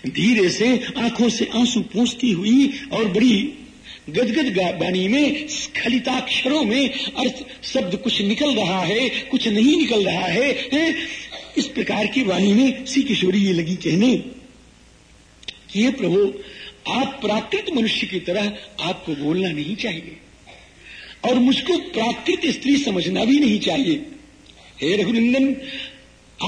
धीरे से आँखों से आँसू पूछती हुई और बड़ी गदगद वाणी में स्खलिताक्षरों में अर्थ शब्द कुछ निकल रहा है कुछ नहीं निकल रहा है, है? इस प्रकार की वाणी में श्री किशोरी ये लगी कहने कि ये प्रभु आप प्राकृत मनुष्य की तरह आपको बोलना नहीं चाहिए और मुझको प्राकृत स्त्री समझना भी नहीं चाहिए हे रघुनंदन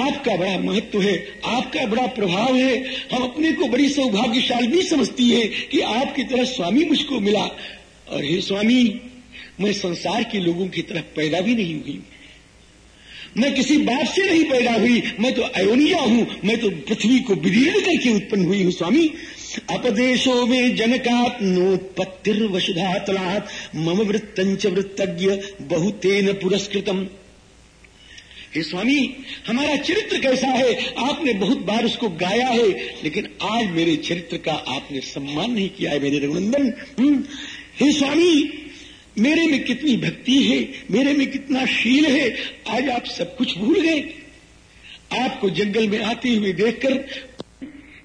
आपका बड़ा महत्व है, आपका बड़ा प्रभाव है। हम अपने को बड़ी सौभाग्यशाली समझती है कि आपकी तरह स्वामी मुझको मिला। और हे स्वामी, मैं संसार के लोगों की तरह पैदा भी नहीं हुई। मैं किसी बाप से नहीं पैदा हुई। मैं तो अयोनिया हूँ। मैं तो पृथ्वी को विदीर्ण करके उत्पन्न हुई हूँ, स्वामी। अपदेशो में जनकात नोत्पत्तिर वसुधा तलात मम वृत्तंच वृत्तज्ञ बहुतेन पुरस्कृतम। हे स्वामी, हमारा चरित्र कैसा है? आपने बहुत बार उसको गाया है, लेकिन आज मेरे चरित्र का आपने सम्मान नहीं किया है मेरे रघुनंदन। हम्म। हे स्वामी, मेरे में कितनी भक्ति है, मेरे में कितना शील है, आज आप सब कुछ भूल गए। आपको जंगल में आते हुए देखकर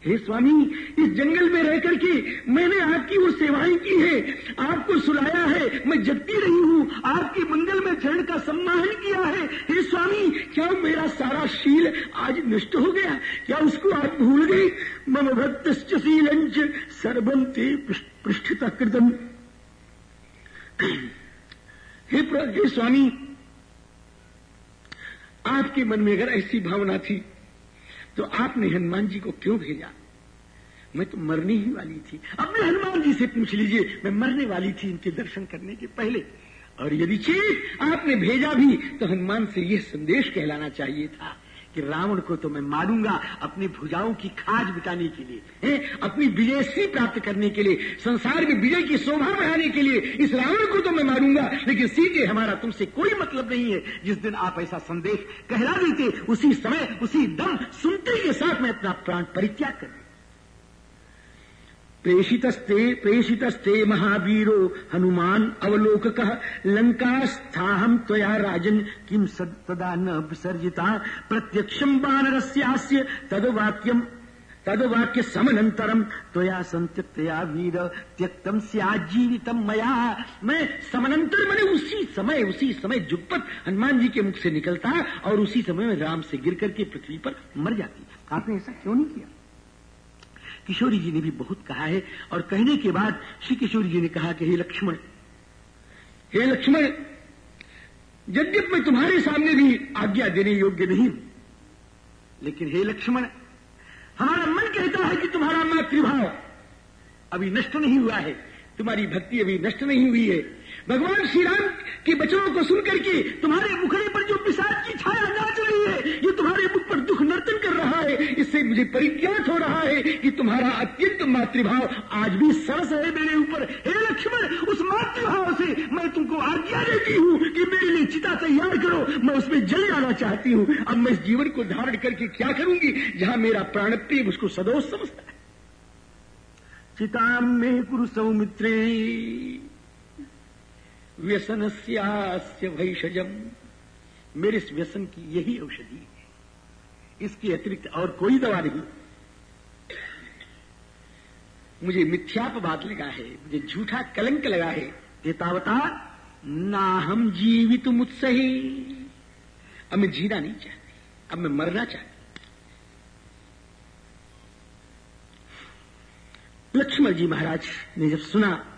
हे स्वामी इस जंगल में रह करके मैंने आपकी वो सेवाएँ की है। आपको सुलाया है। मैं जगती रही हूँ। आपके मंगल में चरण का सम्मान किया है। हे स्वामी क्या मेरा सारा शील आज नष्ट हो गया? क्या उसको आप भूल गए? मम भक्त शीलंच सर्वम ते पृष्ठता कृतम हे, हे स्वामी आपके मन में अगर ऐसी भावना थी तो आपने हनुमान जी को क्यों भेजा? मैं तो मरने ही वाली थी। अपने हनुमान जी से पूछ लीजिए, मैं मरने वाली थी इनके दर्शन करने के पहले। और यदि चीज़ आपने भेजा भी तो हनुमान से यह संदेश कहलाना चाहिए था। कि रावण को तो मैं मारूँगा अपनी भुजाओं की खाज बिताने के लिए, है? अपनी विजयश्री प्राप्त करने के लिए, संसार में विजय की शोभा बढ़ाने के लिए इस रावण को तो मैं मारूँगा। लेकिन सीधे हमारा तुमसे कोई मतलब नहीं है। जिस दिन आप ऐसा संदेश कहला देते, उसी समय, उसी दम सुनते के साथ मैं अपना प्राण परित्याग कर प्रेषितस्ते प्रेषितस्ते महावीरो, हनुमान अवलोकक लंकास्थाहम त्वया राजन किम तदा न विसर्जिता प्रत्यक्षम बानरस्यास्य तदवाक्यम तदवाक्य समनंतरम त्वया संत्यक्तया वीर त्यक्तम स्याजीवितम मया। मैं समनंतर मैंने उसी समय उसी समय जुगपत हनुमान जी के मुख से निकलता और उसी समय में राम से गिर करके पृथ्वी पर मर जाती। आपने ऐसा क्यों नहीं किया? किशोरी जी ने भी बहुत कहा है और कहने के बाद श्री किशोरी जी ने कहा कि हे लक्ष्मण हे लक्ष्मण, यद्यप मैं तुम्हारे सामने भी आज्ञा देने योग्य नहीं लेकिन हे लक्ष्मण, हमारा मन कहता है कि तुम्हारा मातृभाव अभी नष्ट नहीं हुआ है, तुम्हारी भक्ति अभी नष्ट नहीं हुई है। भगवान श्री राम के बचनों को सुनकर के तुम्हारे मुखड़े पर जो पिशाच की छाया नाच रही है, ये तुम्हारे मुख पर दुख नर्तन कर रहा है। इससे मुझे परिज्ञात हो रहा है कि तुम्हारा अत्यंत मातृभाव आज भी सरस है मेरे ऊपर हे, लक्ष्मण, उस मातृभाव से मैं तुमको आज्ञा देती हूँ कि मेरे लिए चिता तैयार करो। मैं उसमें जल जाना चाहती हूँ। अब मैं इस जीवन को धारण करके क्या करूँगी, जहाँ मेरा प्राण प्रिय उसको सदोष समझता है? चिताम में कुरु सौमित्रे व्यसन से भैषजम मेरे इस व्यसन की यही औषधि है। इसके अतिरिक्त और कोई दवा नहीं। मुझे मिथ्यापवाद लगा है, मुझे झूठा कलंक लगा है। एतावता ना हम जीवित मुत्सही। अब मैं जीना नहीं चाहती, अब मैं मरना चाहती। लक्ष्मण जी महाराज ने जब सुना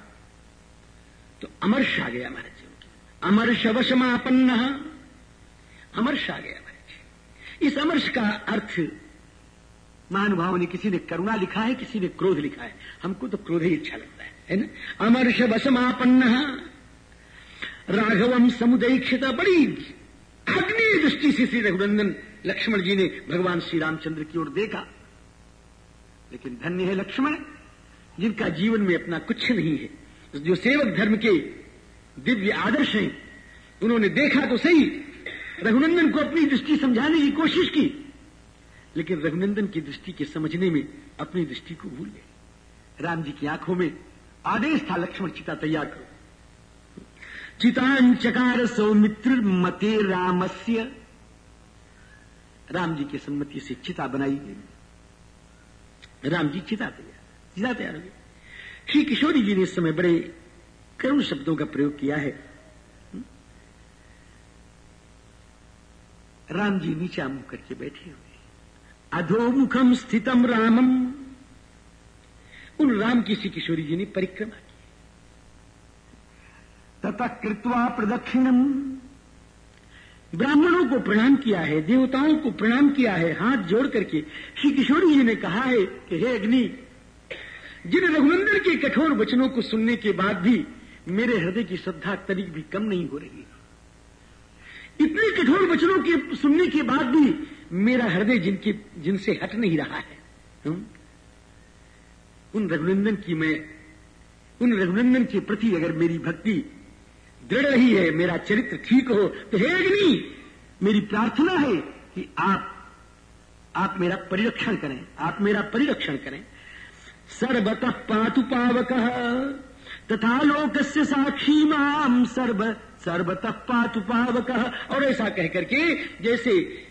तो अमर्ष आ गया महाराज जी अमर्ष वशमापन्न अमर्ष आ गया महाराज इस अमर्ष का अर्थ, महानुभाव ने किसी ने करुणा लिखा है, किसी ने क्रोध लिखा है। हमको तो क्रोध ही अच्छा लगता है है ना? अमर्ष वशमापन्न राघवम समुदयक्षिता बड़ी अग्नि दृष्टि से श्री रघुनंदन लक्ष्मण जी ने भगवान श्री रामचंद्र की ओर देखा। लेकिन धन्य है लक्ष्मण, जिनका जीवन में अपना कुछ नहीं है। जो सेवक धर्म के दिव्य आदर्श हैं, उन्होंने देखा तो सही। रघुनंदन को अपनी दृष्टि समझाने की कोशिश की, लेकिन रघुनंदन की दृष्टि के समझने में अपनी दृष्टि को भूल गए। राम जी की आँखों में आदेश था, लक्ष्मण चिता तैयार करो। चितांचकार सौमित्र मते रामस्य। राम जी की सम्मति से चिता बनाई गई। राम जी चिता तैयार चिता तैयार हो गई। श्री किशोरी जी ने इस समय बड़े करुण शब्दों का प्रयोग किया है। राम जी नीचा मुख करके बैठे हुए अधोमुखम स्थितम रामम। उन राम की श्री किशोरी जी ने परिक्रमा की। तथा कृत्वा प्रदक्षिणम। ब्राह्मणों को प्रणाम किया है, देवताओं को प्रणाम किया है, हाथ जोड़ करके श्री किशोरी जी ने कहा है कि हे अग्नि जिन रघुनंदन के कठोर वचनों को सुनने के बाद भी मेरे हृदय की श्रद्धा तनिक भी कम नहीं हो रही इतने कठोर वचनों के सुनने के बाद भी मेरा हृदय जिनके, जिनसे हट नहीं रहा है हुँ? उन रघुनंदन की मैं, उन रघुनंदन के प्रति अगर मेरी भक्ति दृढ़ रही है, मेरा चरित्र ठीक हो तो हे अग्नि, मेरी प्रार्थना है कि आप आप मेरा परिरक्षण करें, आप मेरा परिरक्षण करें सर्वतः पातु पावक तथा लोक से साक्षी माम सर्व सर्वतः पातु पावक और ऐसा कह करके जैसे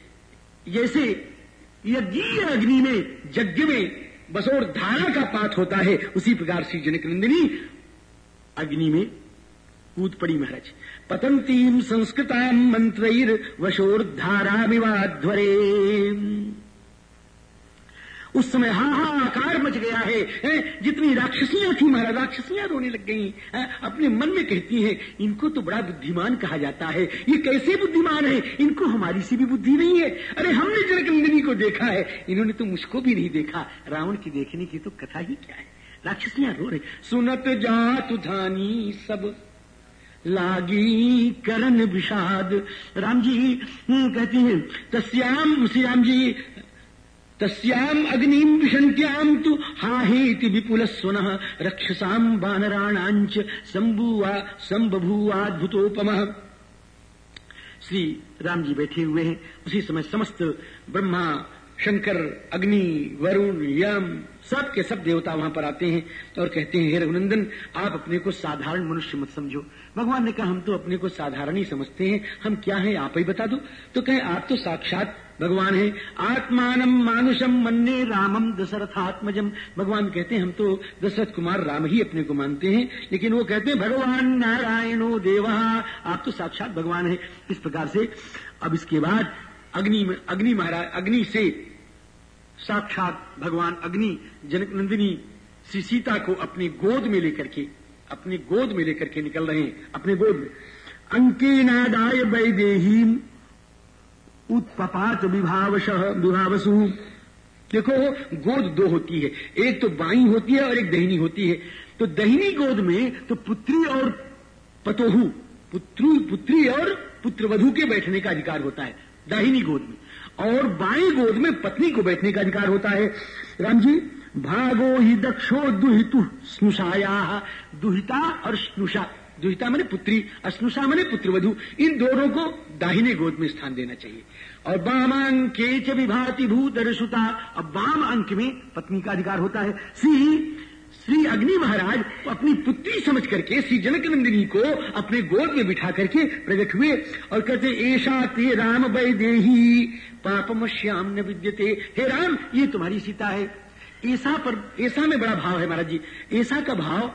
जैसे यज्ञ अग्नि में, यज्ञ में बसोर धारा का पात होता है, उसी प्रकार श्री जनक नंदिनी अग्नि में कूद पड़ी महाराज। पतंतीम संस्कृताम मंत्र वशोर्धारा विवाध्वरे उस समय हा हा आकार मच गया है, है जितनी राक्षसियाँ थी महाराज राक्षसियाँ रोने लग गई अपने मन में कहती है इनको तो बड़ा बुद्धिमान कहा जाता है। ये कैसे बुद्धिमान है? इनको हमारी सी भी बुद्धि नहीं है। अरे हमने जनकनंदिनी को देखा है। इन्होंने तो मुझको भी नहीं देखा। रावण की देखने की तो कथा ही क्या है? राक्षसियाँ रो रहे। सुनत जात धानी सब लागी करण विषाद। राम जी हम्म, कहती हैं तस्याम श्री राम जी तस्याम अग्निम विशंत्याम तु हाहेति विपुल स्वन रक्षसाम बानराणांच संबुआ संबभूवाद्भुतोपम श्री राम जी बैठे हुए हैं। उसी समय समस्त ब्रह्मा, शंकर, अग्नि, वरुण यम सब के सब देवता वहाँ पर आते हैं और कहते हैं, हे रघुनंदन, आप अपने को साधारण मनुष्य मत समझो। भगवान ने कहा, हम तो अपने को साधारण ही समझते हैं। हम क्या हैं, आप ही बता दो। तो कहे, आप तो साक्षात भगवान है आत्मानम मानुषम मन्ने रामम दशरथात्मजम भगवान कहते हैं, हम तो दशरथ कुमार राम ही अपने को मानते हैं, लेकिन वो कहते हैं, भगवान नारायणो देवा। आप तो साक्षात भगवान है। इस प्रकार से, अब इसके बाद अग्नि अग्नि महाराज अग्नि से साक्षात भगवान अग्नि, जनक नंदिनी, श्री सीता को अपनी गोद में लेकर के अपनी गोद में लेकर के निकल रहे हैं, अपने गोद में। अंके नादाय वैदेही उत्पपात विभावश, विभावसु। देखो, गोद दो होती है। एक तो बाई होती है और एक दहिनी होती है। तो दहिनी गोद में तो पुत्री और पतोहू, पुत्री पुत्री और पुत्रवधु के बैठने का अधिकार होता है, दाहिनी गोद में। और बाई गोद में पत्नी को बैठने का अधिकार होता है। राम जी भागो ही दक्षो दुहितु स्नुषाया, दुहिता और स्नुषा। दुहिता मैंने पुत्री अस्नुषा मैंने पुत्रवधु। इन दोनों को दाहिने गोद में स्थान देना चाहिए। और वामांके च विभाति भूतरसुता अब वाम अंक में पत्नी का अधिकार होता है। सी श्री अग्नि महाराज अपनी पुत्री समझ करके श्री जनक नंदिनी को अपने गोद में बिठा करके प्रकट हुए और कहते, ऐसा ते राम वैदेही पापम श्याम न विद्यते। हे राम, ये तुम्हारी सीता है। ऐसा पर, ऐसा में बड़ा भाव है महाराज जी। ऐसा का भाव,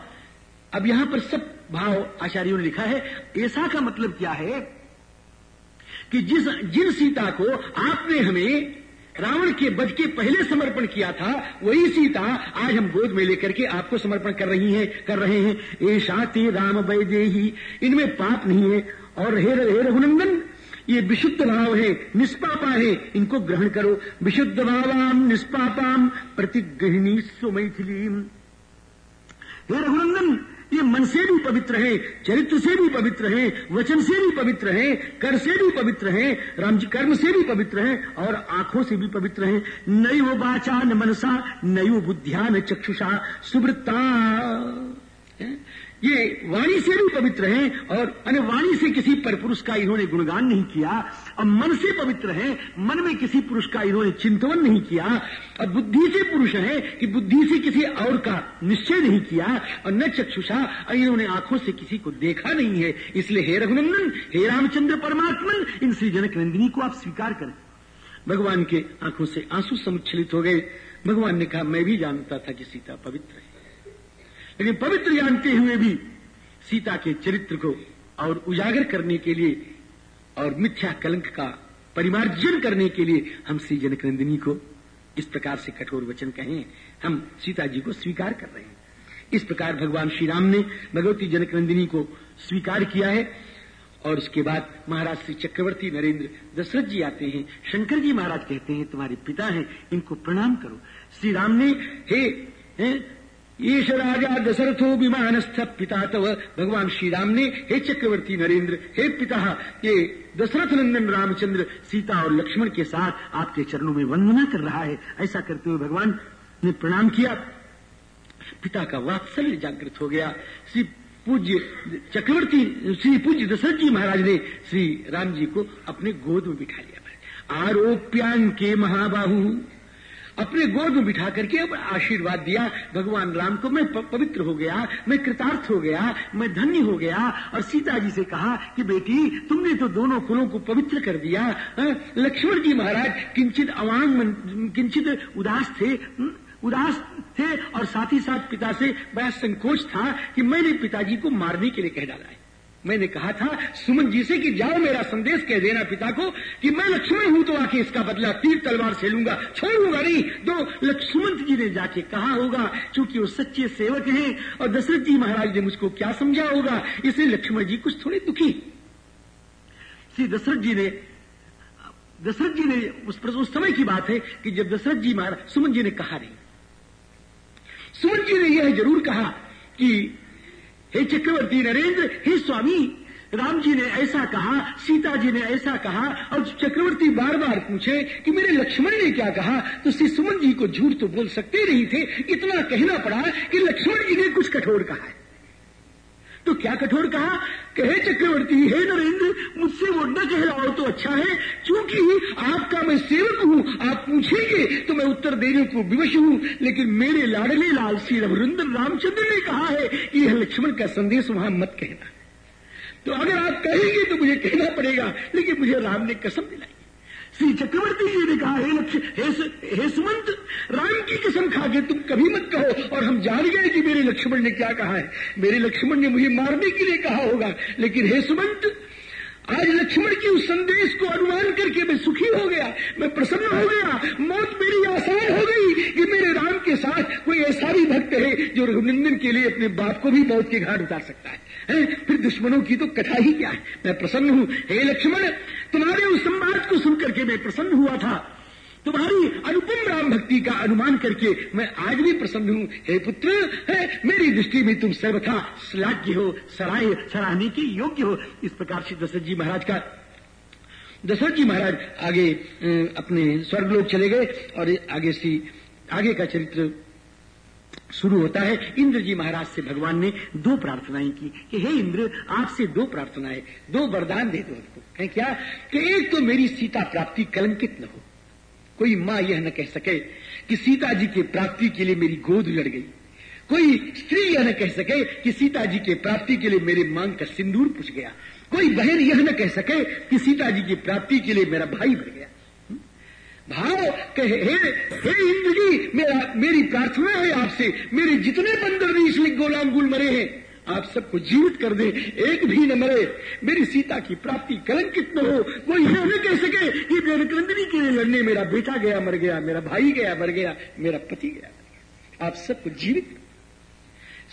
अब यहाँ पर सब भाव आचार्यों ने लिखा है। ऐसा का मतलब क्या है? कि जिस जिन सीता को आपने हमें रावण के बध के पहले समर्पण किया था, वही सीता आज हम गोद में लेकर के आपको समर्पण कर रही हैं, कर रहे हैं। ऐसा ते राम वैदेही, इनमें पाप नहीं है। और हे हे रघुनंदन, ये विशुद्ध भाव है, निष्पापा है, इनको ग्रहण करो। विशुद्ध भावाम, निष्पापाम, प्रतिगृहिणी सुमैथिली हे रघुनंदन ये मन से भी पवित्र है, चरित्र से भी पवित्र है, वचन से भी पवित्र है, कर से भी पवित्र है, राम जी कर्म से भी पवित्र है और आँखों से भी पवित्र है। नई वो बाचा न मनसा वो बुद्धिया न चक्षुषा, सुवृत्ता। ये वाणी से भी पवित्र हैं और अन्य वाणी से किसी पर पुरुष का इन्होंने गुणगान नहीं किया, और मन से पवित्र हैं, मन में किसी पुरुष का इन्होंने चिंतवन नहीं किया, और बुद्धि से पुरुष है कि बुद्धि से किसी और का निश्चय नहीं किया, और न चक्षुषा, और इन्होंने आँखों से किसी को देखा नहीं है। इसलिए हे रघुनंदन, हे रामचंद्र परमात्मन, इन श्री जनक नंदिनी को आप स्वीकार करें। भगवान के आँखों से आँसू समुच्छलित हो गए। भगवान ने कहा, मैं भी जानता था कि सीता पवित्र है। लेकिन पवित्र जानते हुए भी सीता के चरित्र को और उजागर करने के लिए और मिथ्या कलंक का परिमार्जन करने के लिए हम श्री जनकनंदिनी को इस प्रकार से कठोर वचन कहें हम सीता जी को स्वीकार कर रहे हैं। इस प्रकार भगवान श्री राम ने भगवती जनकनंदिनी को स्वीकार किया है और उसके बाद महाराज श्री चक्रवर्ती नरेंद्र दशरथ जी आते हैं शंकर जी महाराज कहते हैं तुम्हारे पिता हैं इनको प्रणाम करो। श्री राम ने हे, हे ईश राजा दशरथो विमानस्थ पिता तव भगवान श्री राम ने हे चक्रवर्ती नरेंद्र, हे पिता, ये दशरथ नंदन रामचंद्र, सीता और लक्ष्मण के साथ आपके चरणों में वंदना कर रहा है। ऐसा करते हुए भगवान ने प्रणाम किया। पिता का वात्सल्य जागृत हो गया। श्री पूज्य चक्रवर्ती, श्री पूज्य दशरथ जी महाराज ने श्री राम जी को अपने गोद में बिठा लिया। आरोप्यान के महाबाहु। अपने गोद में बिठा करके अब आशीर्वाद दिया। भगवान राम को मैं पवित्र हो गया, मैं कृतार्थ हो गया, मैं धन्य हो गया। और सीता जी से कहा कि बेटी, तुमने तो दोनों कुलों को पवित्र कर दिया। लक्ष्मण जी महाराज किंचित अवांग किंचित उदास थे। उदास थे और साथ ही साथ पिता से बड़ा संकोच था कि मैंने पिताजी को मारने के लिए कह डाला है। मैंने कहा था सुमन जी से कि जाओ मेरा संदेश कह देना पिता को कि मैं लक्ष्मण हूँ तो आके इसका बदला तीर तलवार से लूँगा। छोड़ूँगा नहीं। तो लक्ष्मण जी ने जाके कहा होगा क्योंकि वो सच्चे सेवक हैं और दशरथ जी महाराज ने मुझको क्या समझा होगा इसलिए लक्ष्मण जी कुछ थोड़े दुखी। श्री दशरथ जी ने दशरथ जी ने उस, उस समय की बात है कि जब दशरथ जी महाराज सुमन जी ने कहा नहीं। सुमन जी ने यह ज़रूर कहा कि हे चक्रवर्ती नरेंद्र, हे स्वामी राम जी ने ऐसा कहा सीता जी ने ऐसा कहा, और चक्रवर्ती बार बार पूछे कि मेरे लक्ष्मण ने क्या कहा तो सुमन जी को झूठ तो बोल सकते नहीं थे, इतना कहना पड़ा कि लक्ष्मण जी ने कुछ कठोर कहा है। तो क्या कठोर कहा? कहे चक्रवर्ती, हे नरेंद्र, मुझसे वो न कहलाओ तो अच्छा है। क्योंकि आपका मैं सेवक हूँ, आप पूछेंगे तो मैं उत्तर देने को विवश हूँ। लेकिन मेरे लाडले लाल श्री रघुरंदर रामचंद्र ने कहा है कि यह लक्ष्मण का संदेश वहाँ मत कहना। तो अगर आप कहेंगे तो मुझे कहना पड़ेगा, लेकिन मुझे राम ने कसम दिलाई। श्री चक्रवर्ती जी ने कहा हे लक्ष्य हे, सुमंत राम की कसम खा के तुम कभी मत कहो और हम जान गए कि मेरे लक्ष्मण ने क्या कहा है। मेरे लक्ष्मण ने मुझे मारने के लिए कहा होगा लेकिन हे सुमंत आज लक्ष्मण की उस संदेश को अनुमान करके मैं सुखी हो गया मैं प्रसन्न हो गया मौत मेरी आसान हो गई कि मेरे राम के साथ कोई ऐसा भी भक्त है जो रघुनंदन के लिए अपने बाप को भी मौत के घाट उतार सकता है, है? फिर दुश्मनों की तो कथा ही क्या है? मैं प्रसन्न हूँ। हे लक्ष्मण तुम्हारे उस संवाद को सुनकर के मैं प्रसन्न हुआ था। तुम्हारी अनुपम राम भक्ति का अनुमान करके मैं आज भी प्रसन्न हूँ। हे पुत्र, है, मेरी दृष्टि में तुम सर्वथा श्लाघ्य हो, सराय, सराहने के योग्य हो। इस प्रकार से दशरथ जी महाराज का दशरथ जी महाराज आगे अपने स्वर्गलोक चले गए और आगे सी आगे का चरित्र शुरू होता है। इंद्र जी महाराज से भगवान ने दो प्रार्थनाएँ की कि, हे इंद्र, आपसे दो प्रार्थनाएँ, दो वरदान दे दो हमको। क्या? कि एक तो मेरी सीता प्राप्ति कलंकित न हो। कोई माँ यह न कह सके कि सीता जी के प्राप्ति के लिए मेरी गोद उजड़ गई। कोई स्त्री यह न कह सके कि सीता जी के प्राप्ति के लिए मेरे मांग का सिंदूर पूछ गया। कोई बहन यह न कह सके कि सीता जी की प्राप्ति के लिए मेरा भाई भर गया। भाव कहे, हे हे इंद्र जी, मेरा, मेरी प्रार्थना है आपसे। मेरे जितने बंदर भी इसलिए गोलांगुल मरे हैं, आप सबको जीवित कर दे, एक भी न मरे। मेरी सीता की प्राप्ति कलंकित न हो, कोई यह न कह सके कि मेरे जनकनंदिनी के लिए लड़ने मेरा बेटा गया, मर गया, मेरा भाई गया, मर गया, मेरा पति गया। आप सबको जीवित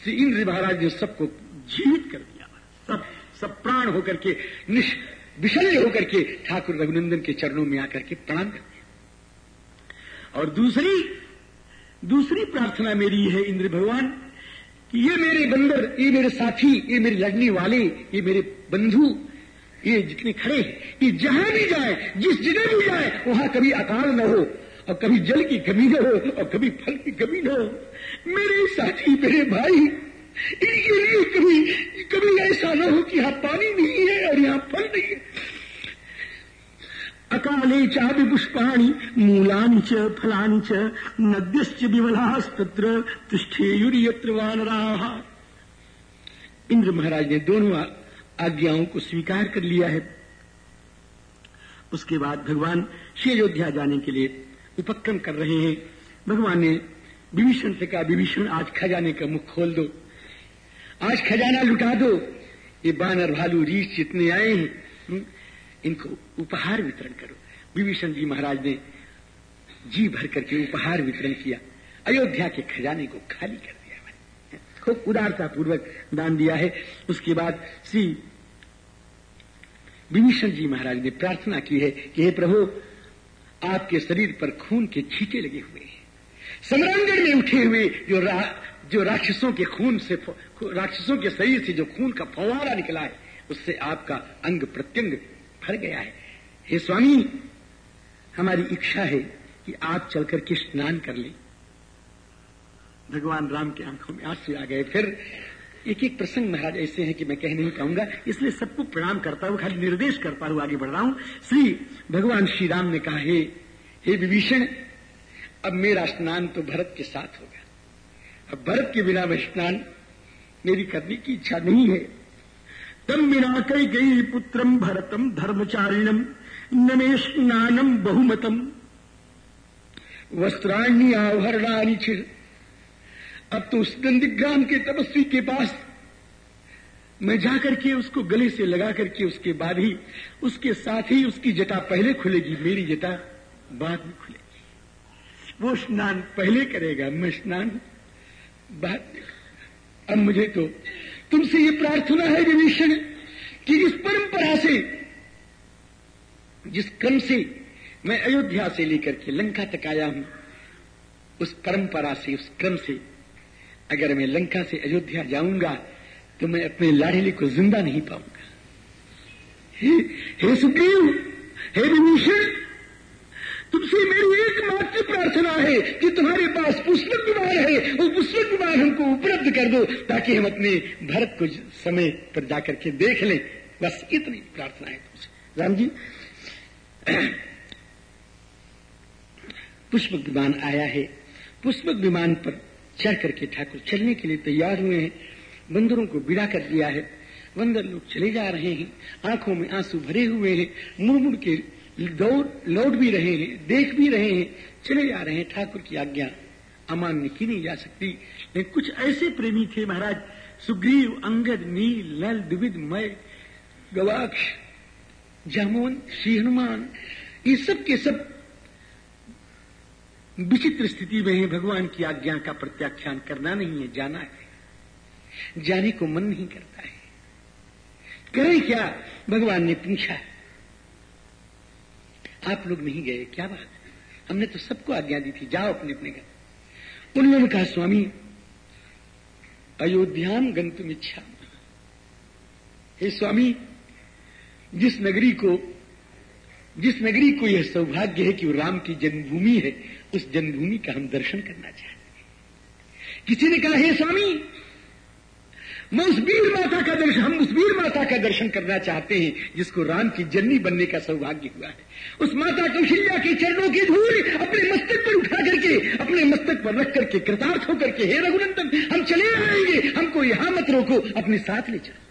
श्री इंद्र महाराज ने सबको जीवित कर दिया। सब सब प्राण होकर के, निश विशल्य होकर के ठाकुर रघुनंदन के चरणों में आकर के प्रणाम कर और दूसरी दूसरी प्रार्थना मेरी है, इंद्र भगवान, कि ये मेरे बंदर, ये मेरे साथी, ये मेरे लड़ने वाले, ये मेरे बंधु, ये जितने खड़े हैं, ये जहाँ भी जाए, जिस जगह भी जाए, वहाँ कभी अकाल न हो, और कभी जल की कमी न हो, और कभी फल की कमी न हो। मेरे साथी, मेरे भाई, इनके लिए कभी कभी ऐसा न हो कि यहाँ पानी नहीं है और यहाँ फल नहीं है। अकाले चापि पुष्पाणि, मूलानि च, फलानि च, नद्यश्च विमलास्तत्र तिष्ठेयुर्यत्र वानराः। इंद्र महाराज ने दोनों आज्ञाओं को स्वीकार कर लिया है। उसके बाद भगवान श्री अयोध्या जाने के लिए उपक्रम कर रहे हैं। भगवान ने विभीषण से कहा, विभीषण, आज खजाने का मुख खोल दो। आज खजाना लुटा दो। ये बानर भालू रीछ जितने आए हैं इनको उपहार वितरण करो। विभीषण जी महाराज ने जी भर करके उपहार वितरण किया। अयोध्या के खजाने को खाली कर दिया मैंने। खूब उदारता पूर्वक दान दिया है। उसके बाद श्री विभीषण जी महाराज ने प्रार्थना की है कि हे प्रभु आपके शरीर पर खून के छींटे लगे हुए हैं। सम्रांगण में उठे हुए जो रा, जो राक्षसों के खून से राक्षसों के शरीर से जो खून का फवारा निकला है उससे आपका अंग प्रत्यंग भर गया है। हे स्वामी, हमारी इच्छा है कि आप चलकर के स्नान कर ले। भगवान राम की आँखों में आँसू आ गए। फिर एक एक प्रसंग महाराज ऐसे हैं कि मैं कह नहीं पाऊँगा। इसलिए सबको प्रणाम करता हूँ खाली निर्देश करता हूँ आगे बढ़ रहा हूँ। श्री भगवान श्री राम ने कहा, हे हे विभीषण, अब मेरा स्नान तो भरत के साथ होगा। अब भरत के बिना में स्नान मेरी करने की इच्छा नहीं है। तम बिना कई गई पुत्रम भरतम धर्मचारिणम न स्नानम बहुमतम। वस्त्राणी आभरणानी छिड़ अब तो उस नंदिग्राम के तपस्वी के पास मैं जाकर के उसको गले से लगा करके उसके बाद ही उसके साथ ही उसकी जटा पहले खुलेगी, मेरी जटा बाद में खुलेगी। वो स्नान पहले करेगा, मैं स्नान बाद में। अब मुझे तो तुमसे ये प्रार्थना है विभीषण कि इस परंपरा से जिस क्रम से मैं अयोध्या से लेकर के लंका तक आया हूँ उस परंपरा से उस क्रम से अगर मैं लंका से अयोध्या जाऊँगा तो मैं अपने लाडली को ज़िंदा नहीं पाऊँगा। हे, सुग्रीव हे विभूषण! तुमसे मेरी एकमात्र प्रार्थना है कि तुम्हारे पास पुष्पक विमान है वो पुष्पक विमान हमको उपलब्ध कर दो, ताकि हम अपने भरत को समय पर जाकर के देख लें। बस इतनी प्रार्थना है तुमसे। राम जी, पुष्पक विमान आया है। पुष्पक विमान पर चढ़ करके ठाकुर चलने के लिए तैयार हुए हैं। बंदरों को बिड़ा कर दिया है। बंदर लोग चले जा रहे हैं। आँखों में आँसू भरे हुए हैं। मुड़ मुड़ के लौट भी रहे हैं, देख भी रहे हैं, चले जा रहे हैं ठाकुर की आज्ञा अमान्य की नहीं जा सकती। लेकिन कुछ ऐसे प्रेमी थे महाराज, सुग्रीव, अंगद, नील लल द्विविद मय, गवाक्ष, जामुन, श्री हनुमान, ये सब के सब विचित्र स्थिति में है। भगवान की आज्ञा का प्रत्याख्यान करना नहीं है, जाना है। जाने को मन नहीं करता है। करें क्या? भगवान ने पूछा आप लोग नहीं गए, क्या बात? हमने तो सबको आज्ञा दी थी, जाओ अपने अपने घर। उन्होंने कहा, स्वामी अयोध्याम गंतुम इच्छा। हे स्वामी, जिस नगरी को, जिस नगरी को यह सौभाग्य है कि वो राम की जन्मभूमि है, उस जन्मभूमि का हम दर्शन करना चाहते हैं। किसी ने कहा, हे स्वामी, मैं उस वीर माता का दर्शन हम उस वीर माता का दर्शन करना चाहते हैं, जिसको राम की जन्मी बनने का सौभाग्य हुआ है। उस माता कौशल्या के चरणों की धूल अपने मस्तक पर उठा करके, अपने मस्तक पर रख करके, कृतार्थ होकर के, हे रघुनंदन, हम चले आएँगे हमको यहाँ मत रोको, अपने साथ ले चलो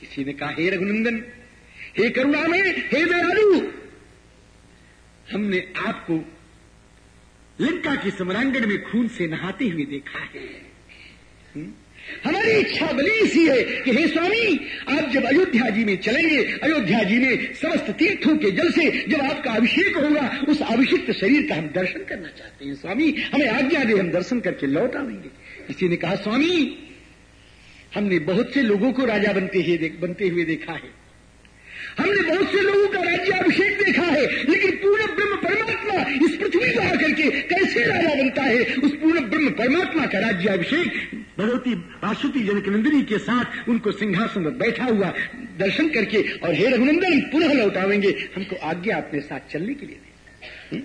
किसी ने कहा, हे रघुनंदन, हे करुणा में हे दयालु हमने आपको लंका के सम्रांगण में खून से नहाते हुए देखा है? हमारी इच्छा बली इसी है कि हे स्वामी, आप जब अयोध्या जी में चलेंगे, अयोध्या जी में समस्त तीर्थों के जल से जब आपका अभिषेक होगा, उस अभिषिक्त शरीर का हम दर्शन करना चाहते हैं स्वामी। हमें आज्ञा दे, हम दर्शन करके लौट आएँगे। किसी ने कहा, स्वामी, हमने बहुत से लोगों को राजा बनते हुए बनते हुए देखा है। हमने बहुत से लोगों का राज्याभिषेक देखा है, लेकिन पूर्ण ब्रह्म परमात्मा इस पृथ्वी को आकर के कैसे राजा बनता है? उस पूर्ण ब्रह्म परमात्मा का राज्याभिषेक भगवती बासुती जनक नंदिनी के साथ उनको सिंहासन पर बैठा हुआ दर्शन करके और हे रघुनंदन, पुनः लौटावेंगे हमको आज्ञा अपने साथ चलने के लिए दे।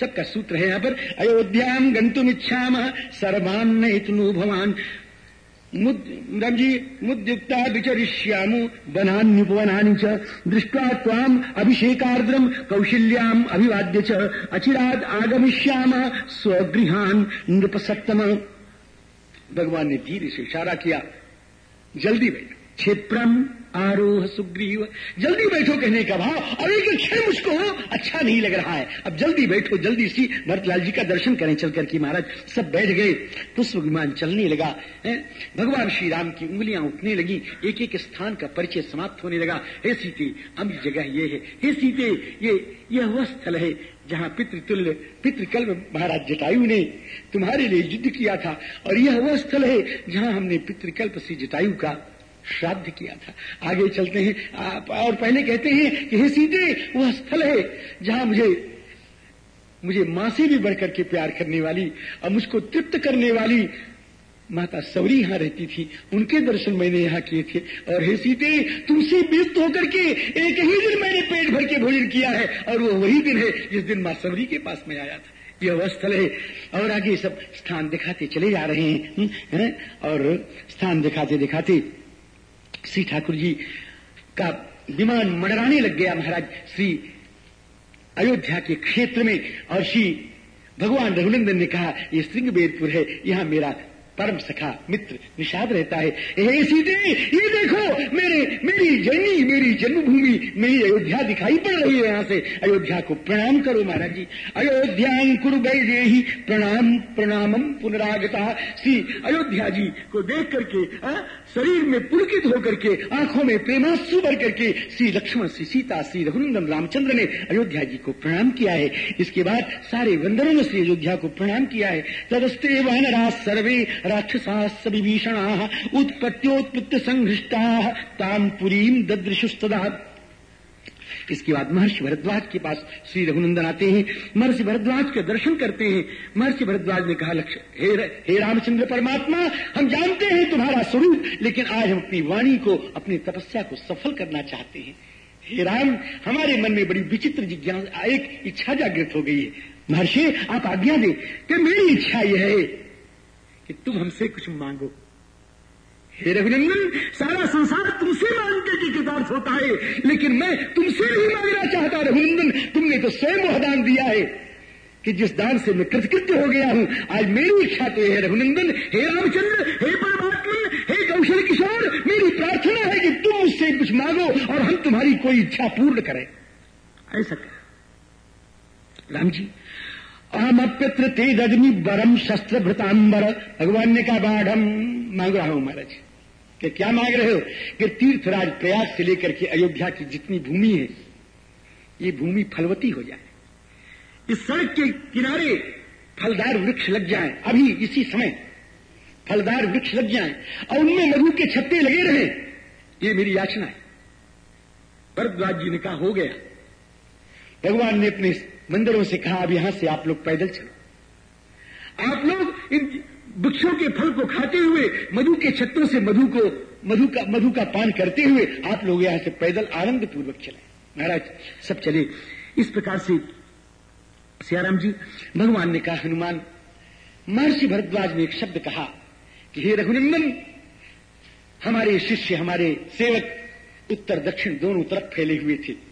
सबका सूत्र है यहाँ पर, अयोध्या गंतुम इच्छाम सर्वान्न इतनु भवान मुद्युक्ता विचरिष्यामु। वनान्युपवनानि च। दृष्ट्वा त्वाम् अभिषेकार्द्रम्, कौशल्याम् अभिवाद्य च। अचिराद आगमिष्याम स्वगृहान् नृपसप्तम भगवान ने धीरे से इशारा किया। जल्दी बैठो। क्षिप्रम आरोह सुग्रीव, जल्दी बैठो कहने का भाव, और एक क्षण मुझको अच्छा नहीं लग रहा है। अब जल्दी बैठो, जल्दी सी भरतलाल जी का दर्शन करें चल करके महाराज। सब बैठ गए, पुष्प विमान चलने लगा, है? भगवान श्री राम की उंगलियाँ उठने लगी एक एक स्थान का परिचय समाप्त होने लगा। हे सीते, अब जगह ये है। हे सीते, ये, यह वह स्थल है जहाँ पितृतुल्य, पितृकल्प महाराज जटायु ने तुम्हारे लिए युद्ध किया था, और यह वह स्थल है जहाँ हमने पितृकल्प से जटायु का श्राद्ध किया था। आगे चलते हैं आप और पहले कहते हैं कि हे सीधे वह स्थल है जहाँ मुझे मुझे माँ से भी बढ़कर के प्यार करने वाली और मुझको तृप्त करने वाली माता सवरी यहाँ रहती थी। उनके दर्शन मैंने यहाँ किए थे। और हे सीते तुमसे व्यस्त होकर के एक ही दिन मैंने पेट भर के भोजन किया है और वो वही दिन है जिस दिन माँ सवरी के पास में आया था। यह वह स्थल है। और आगे सब स्थान दिखाते चले जा रहे हैं, हम्म, हैं और स्थान दिखाते दिखाते श्री ठाकुर जी का विमान मंडराने लग गया महाराज। श्री अयोध्या के क्षेत्र में और श्री भगवान रघुनंदन ने कहा ये श्रृंगबेरपुर है यहाँ मेरा परम सखा मित्र निषाद रहता है। हे सीधे ये देखो मेरे मेरी जन्मी मेरी जन्मभूमि मेरी अयोध्या दिखाई पड़ रही है यहाँ से। अयोध्या को प्रणाम करो महाराज जी। अयोध्या ही प्रणाम प्रणामम पुनरागता। श्री अयोध्या जी को देख करके आ, शरीर में पुलकित होकर के, आँखों में प्रेमासु भर करके श्री लक्ष्मण, श्री सीता, श्री रघुनंदन, रामचंद्र ने अयोध्या जी को प्रणाम किया है। इसके बाद सारे वंदरों ने श्री अयोध्या को प्रणाम किया है। तदस्ते वहन सर्वे राक्षसा विभीषणा उत्पत्त्योत्पत्ति संघृष्टा, ताम पुरीम ददृशुस्तदा इसके बाद महर्षि भरद्वाज के पास श्री रघुनंदन आते हैं। महर्षि भरद्वाज के दर्शन करते हैं। महर्षि भरद्वाज ने कहा लक्ष्य हे, हे रामचंद्र परमात्मा हम जानते हैं तुम्हारा स्वरूप लेकिन आज हम अपनी वाणी को अपनी तपस्या को सफल करना चाहते हैं। हे राम हमारे मन में बड़ी विचित्र जिज्ञासा एक इच्छा जागृत हो गई है। महर्षि आप आज्ञा दें कि मेरी इच्छा यह है कि तुम हमसे कुछ मांगो। हे रघुनंदन, सारा संसार तुमसे मांगने की कृतार्थ होता है, लेकिन मैं तुमसे नहीं मांगना चाहता रघुनंदन। तुमने तो स्वयं वह दान दिया है कि जिस दान से मैं कृतकृत्य हो गया हूँ। आज मेरी इच्छा तो है रघुनंदन, हे रामचंद्र, हे परमात्मा, हे कौशल किशोर, मेरी प्रार्थना है कि तुम मुझसे कुछ मांगो और हम तुम्हारी कोई इच्छा पूर्ण करें। ऐसा कर राम जी अहम अप्यत्र तेज अग्नि बरम शस्त्र भृतांबर भगवान ने कहा, बाढ़ मांग रहा हूँ महाराज। कि क्या मांग रहे हो कि तीर्थराज प्रयास से लेकर के अयोध्या की जितनी भूमि है, ये भूमि फलवती हो जाए। इस सड़क के किनारे फलदार वृक्ष लग जाए, अभी इसी समय फलदार वृक्ष लग जाए, और उनमें मधु के छत्ते लगे रहे, ये मेरी याचना है। भरद्वाज जी ने कहा, हो गया। भगवान ने अपने मंदिरों से कहा, अब यहाँ से आप लोग पैदल चलो। आप लोग इन वृक्षों के खाते हुए मधु के छत्तों से मधु को, मधु का मधु का पान करते हुए आप लोग यहाँ से पैदल आनंद पूर्वक चले। महाराज सब चले। इस प्रकार से सियाराम जी, भगवान ने कहा, हनुमान, महर्षि भरद्वाज ने एक शब्द कहा कि, हे रघुनंदन, हमारे शिष्य, हमारे सेवक उत्तर दक्षिण दोनों तरफ़ फैले हुए थे।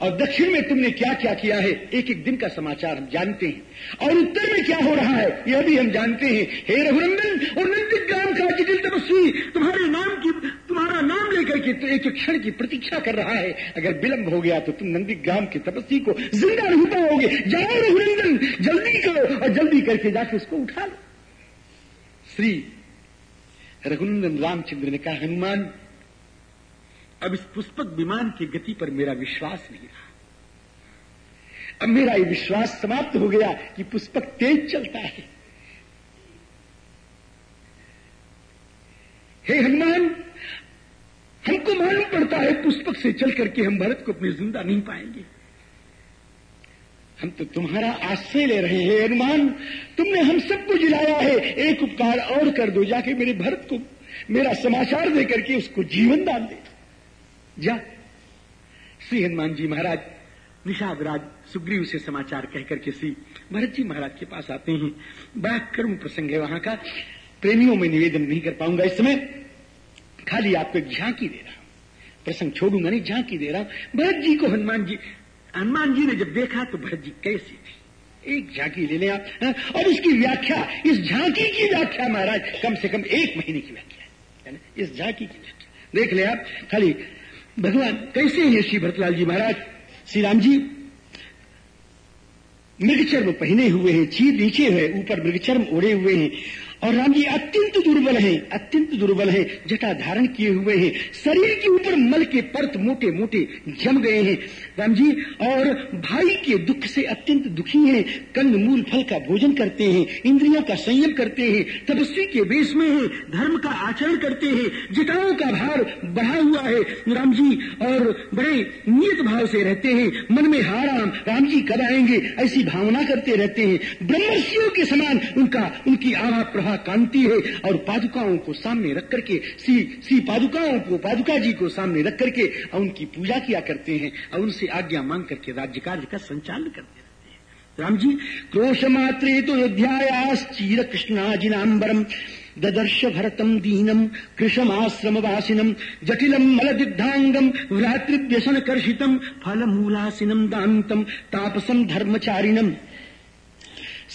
और दक्षिण में तुमने क्या क्या किया है? एक एक दिन का समाचार हम जानते हैं। और उत्तर में क्या हो रहा है? यह भी हम जानते हैं। हे रघुनंदन और नंदित ग्राम का जटिल तपस्वी, तुम्हारे नाम की, तुम्हारा नाम लेकर के तो एक क्षण की प्रतीक्षा कर रहा है। अगर विलंब हो गया तो तुम नंदित ग्राम की तपस्वी को ज़िंदा नहीं पाओगे। जाओ रघुनंदन, जल्दी करो और जल्दी करके जाके उसको उठा लो। श्री रघुनंदन रामचंद्र ने कहा, हनुमान अब इस पुष्पक विमान की गति पर मेरा विश्वास नहीं रहा। अब मेरा ये विश्वास समाप्त हो गया कि पुष्पक तेज चलता है। हे हनुमान, हमको मालूम पड़ता है पुष्पक से चल करके हम भरत को अपनी ज़िंदा नहीं पाएँगे। हम तो तुम्हारा आश्रय ले रहे हैं हनुमान। तुमने हम सबको जिलाया है, एक उपकार और कर दो, जाके मेरे भरत को, मेरा समाचार देकर के उसको जीवन दान दे। जा। श्री हनुमान जी महाराज, निषाद राज सुग्रीव से समाचार कहकर के श्री भरत जी महाराज के पास आते हैं। बड़ा कर्म प्रसंग है वहाँ का। प्रेमियों में निवेदन नहीं कर पाऊँगा इस समय। खाली आपको एक झांकी दे रहा हूँ। प्रसंग छोड़ूँगा नहीं, झांकी दे रहा हूँ। भरत जी को हनुमान जी हनुमान जी ने जब देखा तो भरत जी कैसे थे? एक झांकी ले लें आप हाँ? और इसकी व्याख्या, इस झांकी की व्याख्या महाराज, कम से कम एक महीने की व्याख्या है। इस झांकी की व्याख्या। देख ले आप, खाली भगवान, कैसे हैं श्री भरतलाल जी महाराज? श्री राम जी, मृगचर्म पहने हुए हैं चीर नीचे हुए ऊपर मृगचर्म ओढ़े हुए हैं। और राम जी अत्यंत दुर्बल हैं, अत्यंत दुर्बल हैं, जटा धारण किए हुए हैं। शरीर के ऊपर मल के परत मोटे मोटे जम गए हैं। राम जी, और भाई के दुख से अत्यंत दुखी हैं, कंद मूल फल का भोजन करते हैं, इंद्रियों का संयम करते हैं, तपस्वी के वेश में है, धर्म का आचरण करते हैं, जटाओं का भार बढ़ा हुआ है। राम जी, और बड़े नियत भाव से रहते हैं, मन में हाराम राम जी कब आएँगे, ऐसी भावना करते रहते हैं। ब्रह्मर्षियों के समान उनका, उनकी आभा प्रभाव प्रभा कांति है और पादुकाओं को सामने रख करके, सी सी पादुकाओं को, पादुका जी को सामने रख करके, और उनकी पूजा किया करते हैं और उनसे आज्ञा मांग करके राज्य कार्य का संचालन करते हैं। राम जी, क्रोश मात्रे तो अध्यायाश्चीर कृष्णाजिनाम्बरम, ददर्श भरतम दीनम कृषमाश्रम वासिनम जटिलम मलदिग्धांगम भ्रातृव्यसन कर्षितम फल मूलासिनम दान्तम, तापसम धर्मचारिणम।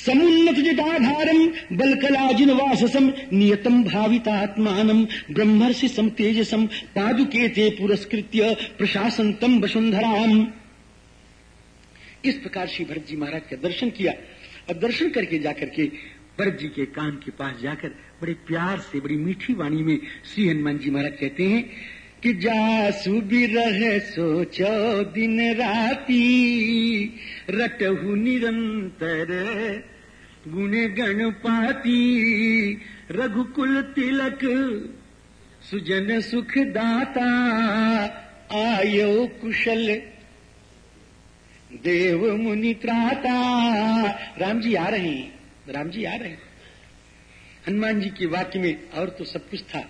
समुन्नत जिताधारम बलकलाजिन वाससम नियतम भावितात्मानम ब्रह्मर्षि सम तेजसम पादुके ते पुरस्कृत्य प्रशासनतम वसुंधराम इस प्रकार श्री भरत जी महाराज का दर्शन किया। और दर्शन करके जाकर के भरत जी के कान के पास जाकर बड़े प्यार से, बड़ी मीठी वाणी में श्री हनुमान जी महाराज कहते हैं कि जासु बिरह सोचो दिन राती, रटहु निरंतर गुण गण पाती रघुकुल तिलक, सुजन सुख दाता आयो कुशल देव मुनि त्राता। राम जी आ रहे हैं, राम जी आ रहे हैं। हनुमान जी के वाक्य में और तो सब कुछ था,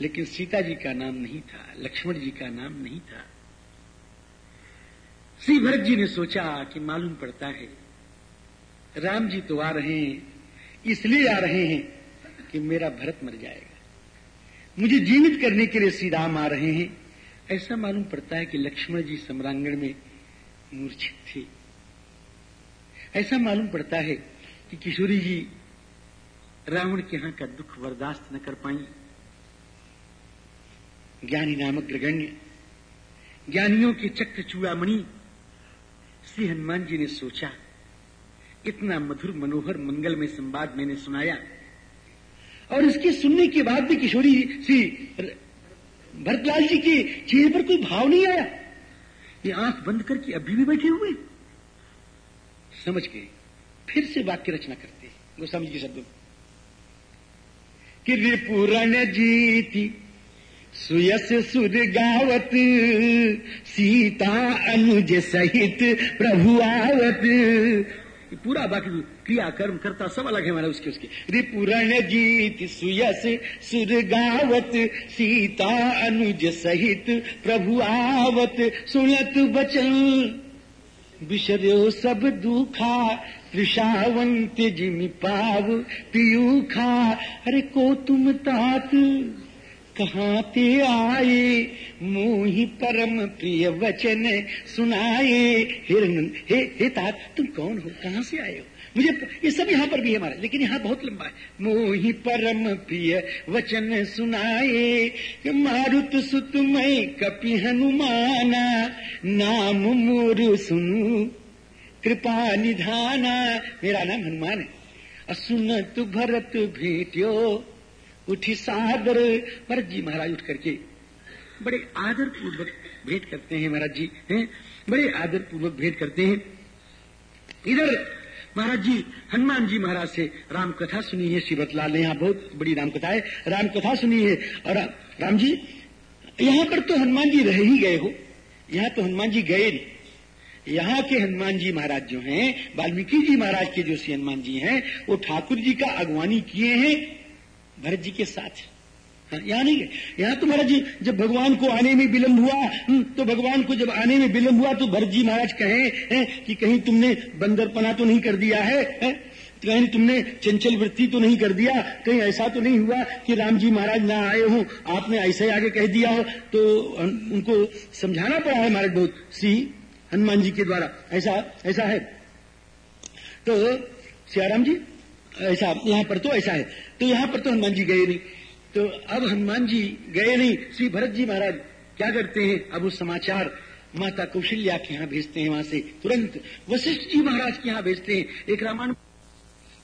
लेकिन सीता जी का नाम नहीं था, लक्ष्मण जी का नाम नहीं था। श्री भरत जी ने सोचा कि मालूम पड़ता है राम जी तो आ रहे हैं, इसलिए आ रहे हैं कि मेरा भरत मर जाएगा। मुझे जीवित करने के लिए श्री राम आ रहे हैं। ऐसा मालूम पड़ता है कि लक्ष्मण जी सम्रांगण में मूर्छित थे। ऐसा मालूम पड़ता है कि किशोरी जी रावण के यहाँ का दुख बर्दाश्त न कर पाई। ज्ञानी नामक ग्रगण्य ज्ञानियों के चक्र चूड़ामणि श्री हनुमान जी ने सोचा इतना मधुर मनोहर मंगल में संवाद मैंने सुनाया। और इसके सुनने के बाद भी किशोरी श्री भरतलाल जी के चेहरे पर कोई भाव नहीं आया। ये आँख बंद करके अभी भी बैठे हुए समझ गए फिर से वाक्य रचना करते गोस्वामी जी शब्दों कि रिपुरण जीती, सुयस सुर गावत, सीता अनुज सहित प्रभु आवत। पूरा बाकी क्रिया कर्म करता, सब अलग है हमारा उसके उसके। रिपुरण जीत सुयस सुर गावत सीता अनुज सहित, प्रभु आवत, सुनत बचन। विषर्यो सब दुखा त्रिषावंत जिमि पाव पियूखा, अरे को तुम तात? कहाँ ते आए, मोही परम प्रिय वचन सुनाए। हिरण हे हे तात तुम कौन हो? कहाँ से आए हो? मुझे ये सब यहाँ पर भी है हमारा लेकिन यहाँ बहुत लंबा है। मोही परम प्रिय वचन सुनाए, मारुत सुत मई कपि हनुमाना, नाम मोर सुनु, कृपा निधाना। मेरा नाम हनुमान है। असुनत भरत भेटियो उठी सादर भरत जी महाराज उठ करके बड़े आदर पूर्वक भेंट करते हैं महाराज जी, हैं? बड़े आदर पूर्वक भेंट करते हैं। इधर महाराज जी, हनुमान जी महाराज से राम कथा सुनी है श्री बतलाल ने यहाँ बहुत बड़ी राम कथा है राम कथा सुनी है। और राम जी, यहाँ पर तो हनुमान जी रह ही गए हो। यहाँ तो हनुमान जी गए नहीं। यहाँ के हनुमान जी महाराज जो हैं, वाल्मीकि जी महाराज के जो श्री हनुमान जी हैं, वो ठाकुर जी का अगवानी किए हैं। भरत जी के साथ। हाँ, यहाँ नहीं गए यहाँ तो महाराज जी जब भगवान को आने में विलंब हुआ हम्म, तो भगवान को जब आने में विलंब हुआ तो भरत जी महाराज कहे है, कि कहीं तुमने बंदरपना तो नहीं कर दिया है, है? कहीं तुमने चंचल वृत्ति तो नहीं कर दिया कहीं ऐसा तो नहीं हुआ कि राम जी महाराज ना आए हो आपने ऐसे ही आगे कह दिया हो? तो उनको समझाना पड़ा है महाराज बहुत सी हनुमान जी के द्वारा। ऐसा ऐसा है। तो सियाराम जी ऐसा यहाँ पर तो ऐसा है। तो यहाँ पर तो हनुमान जी गए नहीं। तो अब हनुमान जी गए नहीं, श्री भरत जी महाराज क्या करते हैं? अब वो समाचार माता कौशल्या के यहाँ भेजते हैं वहाँ से। तुरंत वशिष्ठ जी महाराज के यहाँ भेजते हैं। एक रामायण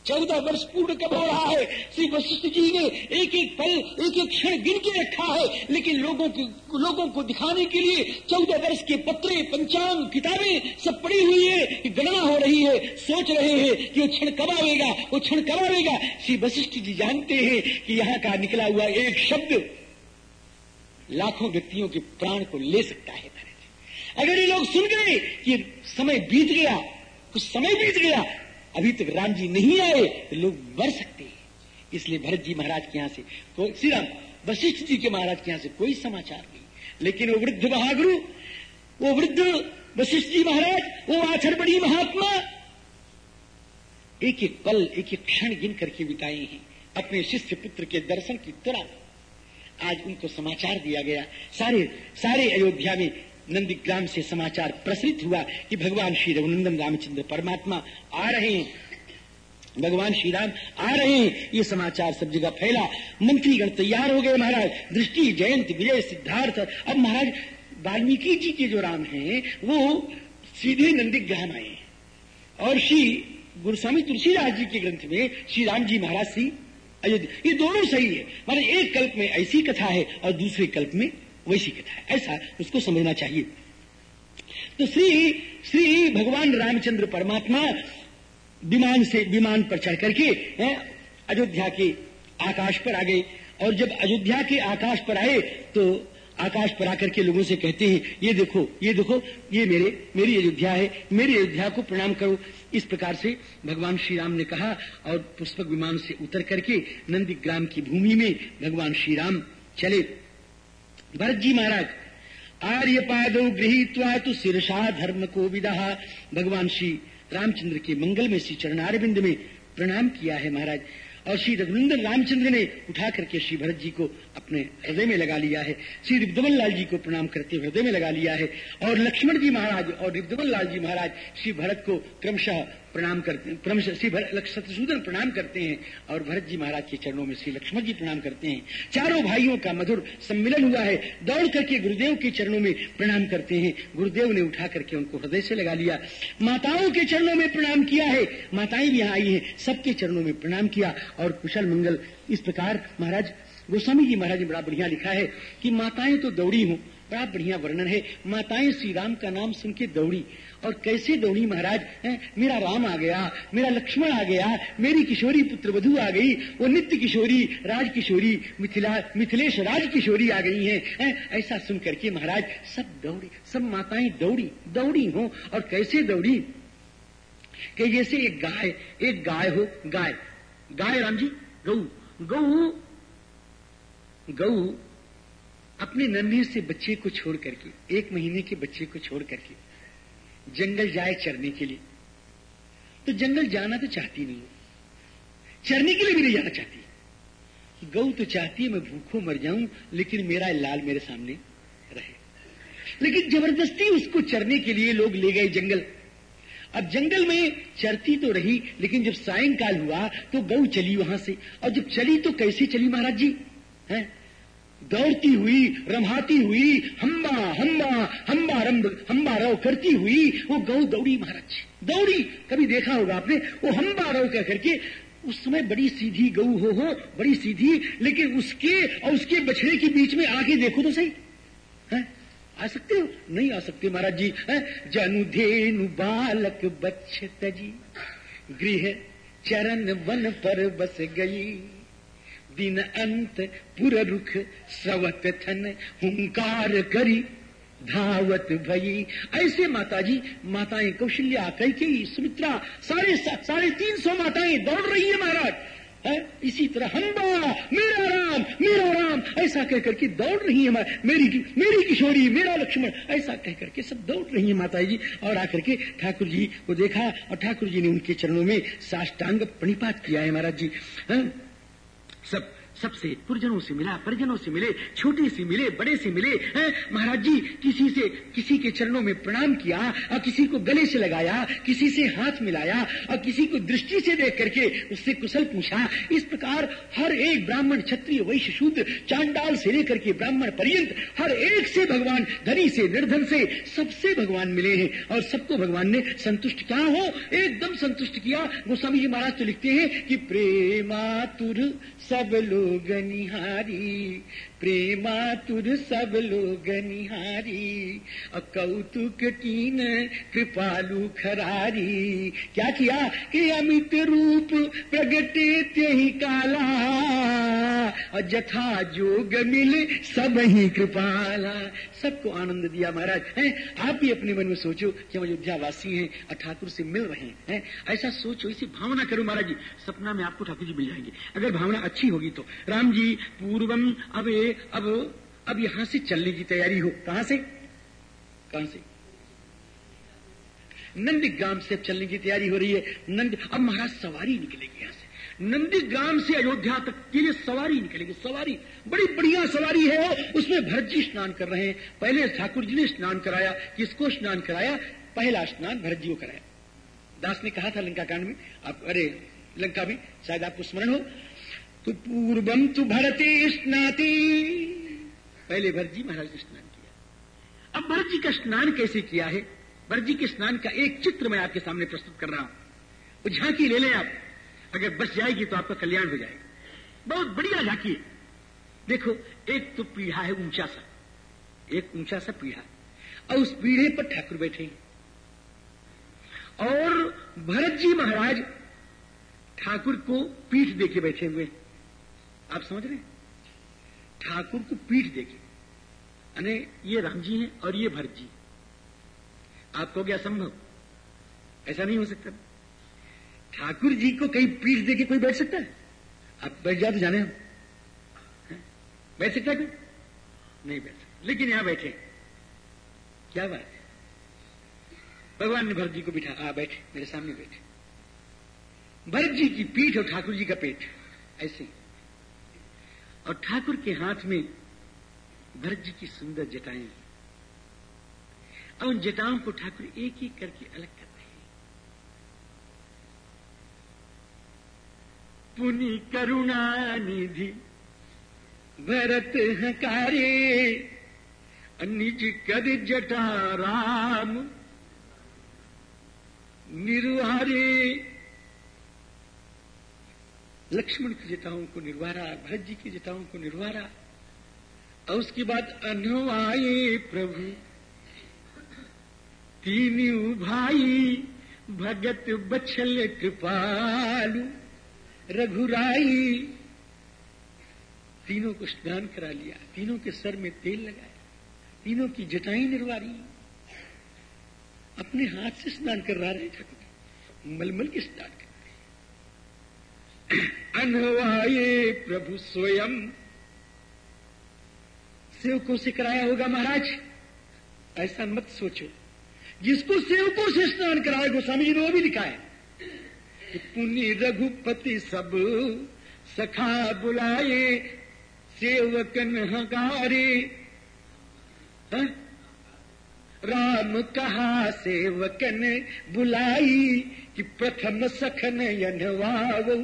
चौदह वर्ष पूर्ण कब हो रहा है। श्री वशिष्ठ जी ने एक एक पल एक एक क्षण गिन के रखा है, लेकिन लोगों की, लोगों को दिखाने के लिए चौदह वर्ष के पत्रे, पंचांग, किताबें सब पड़ी हुई है गणना हो रही है। सोच रहे हैं कि वो क्षण कब आवेगा वो क्षण कब आवेगा श्री वशिष्ठ जी जानते हैं कि यहाँ का निकला हुआ एक शब्द लाखों व्यक्तियों के प्राण को ले सकता है अगर ये लोग सुन गए कि समय बीत गया, कुछ समय बीत गया अभी तक राम जी नहीं आए तो लोग मर सकते हैं। इसलिए भरत जी महाराज के यहाँ से कोई श्री राम वशिष्ठ जी के महाराज के यहाँ से कोई समाचार नहीं। लेकिन वो वृद्ध महागुरु, वो वृद्ध वशिष्ठ जी महाराज, वो आचर बड़ी महात्मा। एक एक पल, एक एक क्षण गिन करके बिताए हैं, अपने शिष्य पुत्र के दर्शन की तरह। आज उनको समाचार दिया गया। सारे सारे अयोध्या में नंदीग्राम से समाचार प्रसरित हुआ कि भगवान श्री रघुनंदन रामचंद्र परमात्मा आ रहे हैं। भगवान श्री राम आ रहे हैं। ये समाचार सब जगह फैला। मंत्रीगण तैयार हो गए महाराज। दृष्टि, जयंत, विजय, सिद्धार्थ। अब महाराज, वाल्मीकि जी के जो राम हैं, वो सीधे नंदीग्राम आए और श्री गुरुस्वामी तुलसीदास जी के ग्रंथ में श्री राम जी महाराज श्री अयोध्या, ये दोनों सही है। मतलब एक कल्प में ऐसी कथा है और दूसरे कल्प में वैसी कथा है। ऐसा उसको समझना चाहिए। तो श्री श्री भगवान रामचंद्र परमात्मा विमान से विमान पर चढ़ करके अयोध्या के आकाश पर आ गए। और जब अयोध्या के आकाश पर आए तो आकाश पर आकर के लोगों से कहते हैं, ये देखो ये देखो, ये मेरे, मेरी अयोध्या है, मेरी अयोध्या को प्रणाम करो। इस प्रकार से भगवान श्री राम ने कहा, और पुष्पक विमान से उतर करके नंदीग्राम की भूमि में भगवान श्री राम चले। भरत जी महाराज आर्य पाद गृहीत्वा तो शीर्षा धर्म को विदाह भगवान श्री रामचंद्र के मंगल में श्री चरणारविंद में प्रणाम किया है महाराज। और श्री रघुनंदन रामचंद्र ने उठा करके श्री भरत जी को अपने हृदय में लगा लिया है। श्री रिपदमन लाल जी को प्रणाम करते हुए हृदय में लगा लिया है और लक्ष्मण जी महाराज और रिपदमन लाल जी महाराज श्री भरत को क्रमशः प्रणाम करते क्रमशः श्री शत्रुसूदन प्रणाम करते हैं और भरत जी महाराज के चरणों में श्री लक्ष्मण जी प्रणाम करते हैं। चारों भाइयों का मधुर सम्मिलन हुआ है। दौड़ करके गुरुदेव के चरणों में प्रणाम करते हैं। गुरुदेव ने उठा करके उनको हृदय से लगा लिया। माताओं के चरणों में प्रणाम किया है। माताएँ भी यहाँ आई है। सबके चरणों में प्रणाम किया और कुशल मंगल इस प्रकार महाराज गोस्वामी जी महाराज ने बड़ा बढ़िया लिखा है कि माताएँ तो दौड़ी हूँ, बड़ा बढ़िया वर्णन है। माताएँ श्री राम का नाम सुन के दौड़ी। और कैसे दौड़ी महाराज? मेरा राम आ गया, मेरा लक्ष्मण आ गया, मेरी किशोरी पुत्र वधु आ गई, वो नित्य किशोरी राज किशोरी मिथिला, मिथिलेश राज किशोरी आ गई हैं। है? ऐसा सुन करके महाराज सब दौड़ी, सब माताएँ दौड़ी दौड़ी हो। और कैसे दौड़ी? कि जैसे एक गाय एक गाय हो, गाय। गाय राम जी, गऊ गऊ गऊ अपने नन्हे से बच्चे को छोड़ करके, एक महीने के बच्चे को छोड़ करके, जंगल जाए चरने के लिए। तो जंगल जाना तो चाहती नहीं चरने के लिए भी नहीं जाना चाहती गऊ तो चाहती है मैं भूखों मर जाऊँ, लेकिन मेरा लाल मेरे सामने रहे। लेकिन ज़बरदस्ती उसको चरने के लिए लोग ले गए जंगल। अब जंगल में चरती तो रही, लेकिन जब सायंकाल हुआ तो गऊ चली वहाँ से। और जब चली तो कैसे चली महाराज जी? है? दौड़ती हुई रमाती हुई, हम्बा हम्बा हम्बा रंब हम्बा रव करती हुई, वो गौ दौड़ी महाराज। दौड़ी, कभी देखा होगा आपने? वो हम्बा रव कह करके उस समय बड़ी सीधी गऊ हो हो, बड़ी सीधी, लेकिन उसके और उसके बछड़े के बीच में आगे देखो तो सही। है? आ सकते हो? नहीं आ सकते महाराज जी। है? जनु धेनु बालक बच्छ तजी गृह चरण वन पर बस गई। दिन अंत पुर रुख सवत थन, हुंकार करी, धावत भई। ऐसे माताजी, माताएँ कौशल्या, कैकेयी, सुमित्रा, साढ़े साढ़े तीन सौ माताएँ दौड़ रही है महाराज। है? इसी तरह हम्बा मेरा राम मेरा राम, ऐसा कह करके दौड़ रही है मेरी मेरी किशोरी, मेरा लक्ष्मण, ऐसा कह करके सब दौड़ रही है माता जी और आकर के ठाकुर जी को देखा, और ठाकुर जी ने उनके चरणों में साष्टांग प्रणिपात किया है महाराज जी। है? सब सबसे पुरजनों से मिला, परिजनों से मिले, छोटे से मिले, बड़े से मिले महाराज जी, किसी से, किसी के चरणों में प्रणाम किया, और किसी को गले से लगाया, किसी से हाथ मिलाया, और किसी को दृष्टि से देख करके उससे कुशल पूछा, इस प्रकार हर एक ब्राह्मण क्षत्रिय वैश्य शूद्र चांडाल से लेकर के ब्राह्मण पर्यंत, हर एक से भगवान धनी से, निर्धन से, सबसे भगवान मिले हैं, और सबको भगवान ने संतुष्ट क्या हो, एकदम संतुष्ट किया। गोस्वामी जी महाराज तो लिखते हैं कि प्रेमातुर सब लोग ಯೋಗ ನಿಹಾರಿ निहारी प्रेमातुर सब लोग निहारी कौतुक कीन कृपालु खरारी। क्या किया? कि अमित रूप प्रगटे त्यही काला और जथा जोग मिले सब ही कृपाला। सबको आनंद दिया महाराज, हैं? आप भी अपने मन में सोचो कि हम अयोध्या वासी हैं, और ठाकुर से मिल रहे हैं ऐसा सोचो इसी भावना करो महाराज जी, सपना में आपको ठाकुर जी मिल जाएँगे। अगर भावना अच्छी होगी तो। राम जी, पूर्वम अब अब अब यहाँ से चलने की तैयारी हो। कहाँ से? कहाँ से? नंदी ग्राम से अब चलने की तैयारी हो रही है। नंद, अब महाराज सवारी निकलेगी यहाँ से। नंदीग्राम से अयोध्या तक के लिए सवारी निकलेगी, सवारी। बड़ी बढ़िया सवारी है। उसमें भरत जी स्नान कर रहे हैं। पहले ठाकुर जी ने स्नान कराया। किसको स्नान कराया? पहला स्नान भरत जी को कराया। दास ने कहा था लंका कांड में, आप, अरे, लंका में शायद आपको स्मरण हो। तो पूर्वम तु भरते स्नाती। पहले भरत जी महाराज ने स्नान किया। अब भरत जी का स्नान कैसे किया है? भरत जी के स्नान का एक चित्र मैं आपके सामने प्रस्तुत कर रहा हूँ। वो झांकी ले लें आप। अगर बच जाएगी तो आपका कल्याण हो जाएगा। बहुत बढ़िया झांकी है। देखो, एक तो पीढ़ा है ऊँचा सा। एक ऊँचा सा पीढ़ा। और उस पीढ़े पर ठाकुर बैठे और भरत जी महाराज ठाकुर को पीठ देके बैठे हुए आप समझ रहे ठाकुर को पीठ देके अने ये राम जी हैं और ये भरत जी आपको क्या संभव? ऐसा नहीं हो सकता। ठाकुर जी को कहीं पीठ देके कोई बैठ सकता है? आप बैठ जाओ तो जाने हम। बैठ सकता है कोई? नहीं बैठ सकता। लेकिन यहाँ बैठे। क्या बात है? भगवान ने भरत जी को बिठा। आ, बैठे। मेरे सामने बैठे। भरत जी की पीठ और ठाकुर जी का पेट। ऐसे और ठाकुर के हाथ में भरत जी की सुंदर जटाएँ और उन जटाओं को ठाकुर एक एक करके अलग कर रहे पुनि करुणा निधि भरत हकारे निज कर जटा राम निर्वारे लक्ष्मण की जटाओं को निर्वारा, भरत जी की जटाओं को निर्वारा। और उसके बाद अनवाए प्रभु। तीन भाई भगत बछल कृपालू। रघुराई, तीनों को स्नान करा लिया। तीनों के सर में तेल लगाया। तीनों की जटाई निर्वारी। अपने हाथ से स्नान करवा रहे ठाकुर मलमल के स्नान अनवाये प्रभु स्वयं। सेवकों से कराया होगा महाराज, ऐसा मत सोचो। जिसको सेवकों से स्नान कराया गोस्वामी जी ने वो भी लिखा है पुनि रघुपति सब सखा बुलाए सेवकन हकारे। राम कहा सेवकन बुलाई, कि प्रथम सखन यनवाऊ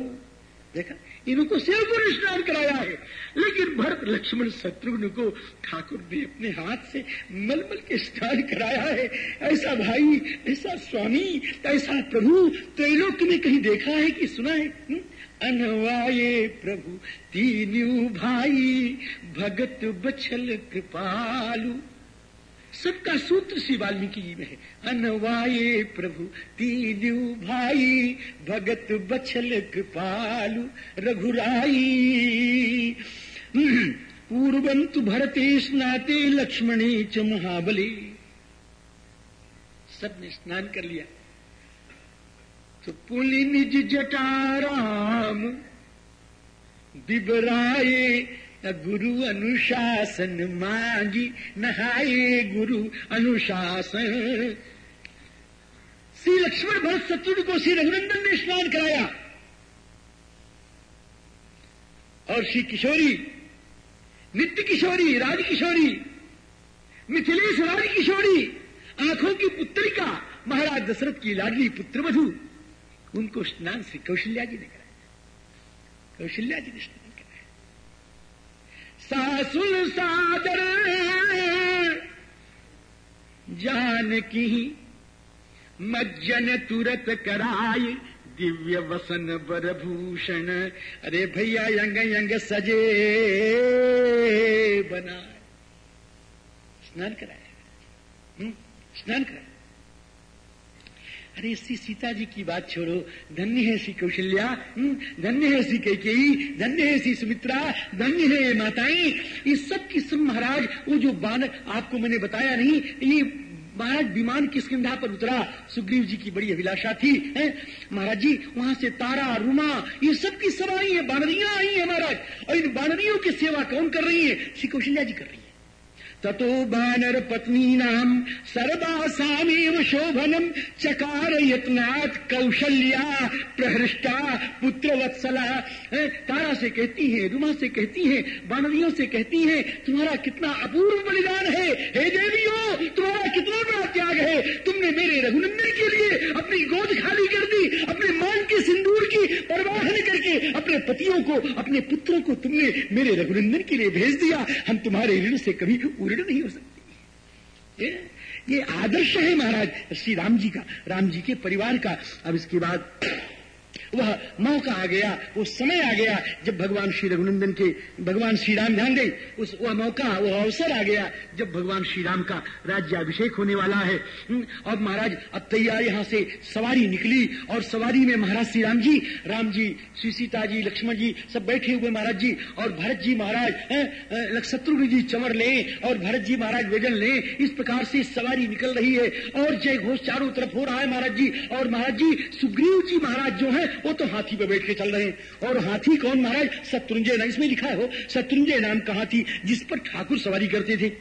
देखा? इनको ने स्नान कराया है। लेकिन भरत लक्ष्मण शत्रुघ्न को ठाकुर ने अपने हाथ से मलमल के स्नान कराया है। ऐसा भाई, ऐसा स्वामी, ऐसा प्रभु त्रैलोक में कहीं देखा है कि सुना है? हुँ? अनवाये प्रभु, तीन भाई, भगत बछल कृपालु। सबका सूत्र श्री वाल्मीकि जी में है। अनवाये प्रभु तीन भाई, भगत बछल कृपालु, रघुराई। पूर्वंतु भरते स्नाते लक्ष्मणे च महाबली। सबने स्नान कर लिया। तो पुलि निज जटाराम बिबराए गुरु अनुशासन मांगी नहाए गुरु अनुशासन। श्री लक्ष्मण भरत शत्रुघ्न को श्री रघुनंदन ने स्नान कराया। और श्री किशोरी, नित्य किशोरी, राज किशोरी, मिथिलेश राज किशोरी, आँखों की पुत्रिका, महाराज दशरथ की लाडली पुत्र वधु उनको स्नान श्री कौशल्या जी ने कराया। कौशल्या जी ने स्नान सासुल सादर जान की मज्जन तुरत कराय दिव्य वसन बरभूषण। अरे भैया यंग यंग सजे बना स्नान कराया हम्म, स्नान कराया अरे श्री सीता जी की बात छोड़ो। धन्य है श्री कौशल्या हम्म, धन्य है श्री कैकेयी धन्य है श्री सुमित्रा धन्य है ये माताएँ। ये सब की सब महाराज वो जो बान आपको मैंने बताया नहीं ये महाराज विमान किस किंधा पर उतरा। सुग्रीव जी की बड़ी अभिलाषा थी महाराज जी वहाँ से तारा रुमा ये सब की सब आई है बानरियाँ आई है महाराज। और इन बानरियों की सेवा कौन कर रही है? श्री कौशल्या जी कर रही है। ततो बानर पत्नी नाम सर्वासामेव शोभनम चकार यत्नाथ कौशल्या प्रहृष्टा पुत्र वत्सला तारा से कहती है, रुमा से कहती है, बानरियों से कहती है, तुम्हारा कितना अपूर्व बलिदान है। हे देवियों, तुम्हारा कितना बड़ा त्याग है। तुमने मेरे रघुनंदन के लिए अपनी गोद खाली कर दी, अपने मान के सिंदूर की परवाह करके अपने पतियों को, अपने पुत्रों को तुमने मेरे रघुनंदन के लिए भेज दिया। हम तुम्हारे ऋण से कभी पूर्ण नहीं हो सकती। ये, ये आदर्श है महाराज श्री राम जी का राम जी के परिवार का। अब इसके बाद वह मौका आ गया वो समय आ गया जब भगवान श्री रघुनंदन के भगवान श्री राम ध्यान गई उस वह मौका वह अवसर आ गया जब भगवान श्री राम का राज्याभिषेक होने वाला है। हम्म, और महाराज अब तैयार यहाँ से सवारी निकली और सवारी में महाराज श्री राम जी राम जी श्री सीता जी लक्ष्मण जी सब बैठे हुए महाराज जी और भरत जी महाराज शत्रुघ्न जी चंवर ले और भरत जी महाराज वेजन ले इस प्रकार से सवारी निकल रही है और जय घोष चारों तरफ़ हो रहा है महाराज जी और महाराज जी सुग्रीव जी महाराज जो है वो तो हाथी पे बैठ के चल रहे हैं। और हाथी कौन महाराज? शत्रुंजय नाम, इसमें लिखा है हो शत्रुंजय नाम का हाथी, जिस पर ठाकुर सवारी करते थे।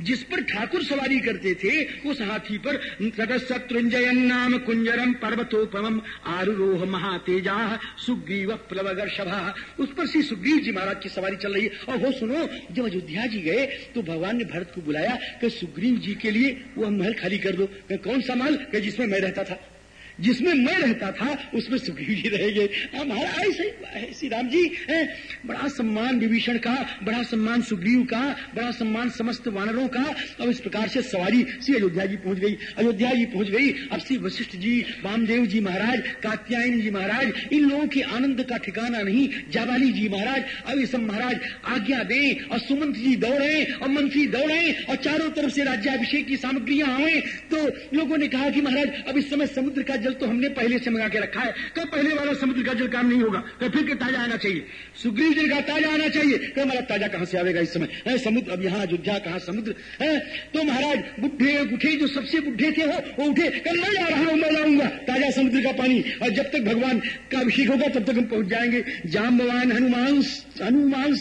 जिस पर ठाकुर सवारी करते थे, उस हाथी पर शत्रुंजय नाम कुंजरम पर्वतोपम आरुरोह महातेजा सुग्रीव प्लवगर सभा उस पर श्री सुग्रीव जी महाराज की सवारी चल रही है। और वो सुनो, जब अयोध्या जी गए तो भगवान ने भरत को बुलाया कि सुग्रीव जी के लिए वो महल खाली कर दो। कौन सा महल? जिसमें मैं रहता था। जिसमें मैं रहता था, उसमें सुग्रीव जी रहेंगे हमारा ऐसे श्री राम जी, है, बड़ा सम्मान विभीषण का, बड़ा सम्मान सुग्रीव का, बड़ा सम्मान समस्त वानरों का। अब इस प्रकार से सवारी श्री अयोध्या जी पहुँच गई। अयोध्या जी पहुँच गई। अब श्री वशिष्ठ जी, वामदेव जी महाराज, कात्यायन जी महाराज, इन लोगों के आनंद का ठिकाना नहीं जावाली जी महाराज। अब ये सब महाराज आज्ञा दें और सुमंत जी दौड़े और मंत्री दौड़े और चारों तरफ़ से राज्याभिषेक की सामग्रियाँ आए तो लोगों ने कहा कि महाराज, अब इस समय समुद्र का जल तो हमने पहले से मंगा के रखा है। कब पहले वाला समुद्र का जल काम नहीं होगा। कब फिर ताज़ा आना चाहिए। सुग्रीव जी का ताज़ा आना चाहिए। कब हमारा ताज़ा कहाँ से आवेगा इस समय? है, समुद्र, अब यहाँ अयोध्या, कहा समुद्र? है तो महाराज, बुढ़े उठे जो सबसे बुढ़े थे वो वो उठे, कल मैं जा रहा हूँ, मैं लाऊँगा। ताज़ा समुद्र का पानी। और जब तक भगवान का अभिषेक होगा, तब तक हम पहुँच जाएँगे। जाम्बवान हनुमान हनुमान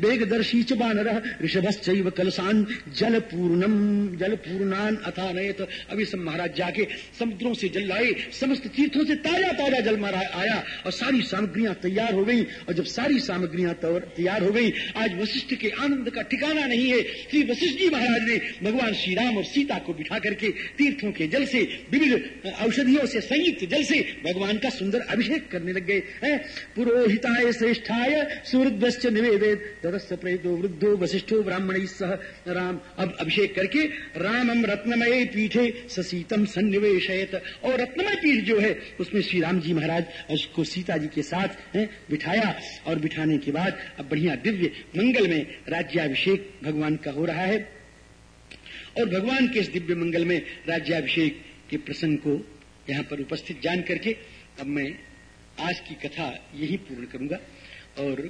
वेगदर्शी च बानर, ऋषभश्चैव कलसान जल पूर्णम जल पूर्णान अथानयत अभी सब महाराज जाके समुद्रों से जल लाए समस्त तीर्थों से ताज़ा ताज़ा जल मारा आया और सारी सामग्रियाँ तैयार हो गई। और जब सारी सामग्रियाँ तैयार हो गई, आज वशिष्ठ के आनंद का ठिकाना नहीं है। श्री वशिष्ठ जी महाराज ने भगवान श्री राम और सीता को बिठा करके तीर्थों के जल से, विविध औषधियों से, संयुक्त जल से भगवान का सुंदर अभिषेक करने लग गए। पुरोहिताय श्रेष्ठाय सुवृद्ध निवेदित तदस्य प्रेतो वृद्धो वशिष्ठो ब्राह्मण सह राम। अब अभिषेक करके रामम रत्नमय पीठे ससीतम सन्निवेशयत। और रत्नमय पीठ जो है उसमें श्री राम जी महाराज उसको सीता जी के साथ है, बिठाया और बिठाने के बाद अब बढ़िया दिव्य मंगल में राज्याभिषेक भगवान का हो रहा है। और भगवान के इस दिव्य मंगल में राज्याभिषेक के प्रसंग को यहाँ पर उपस्थित जान करके अब मैं आज की कथा यही पूर्ण करूँगा। और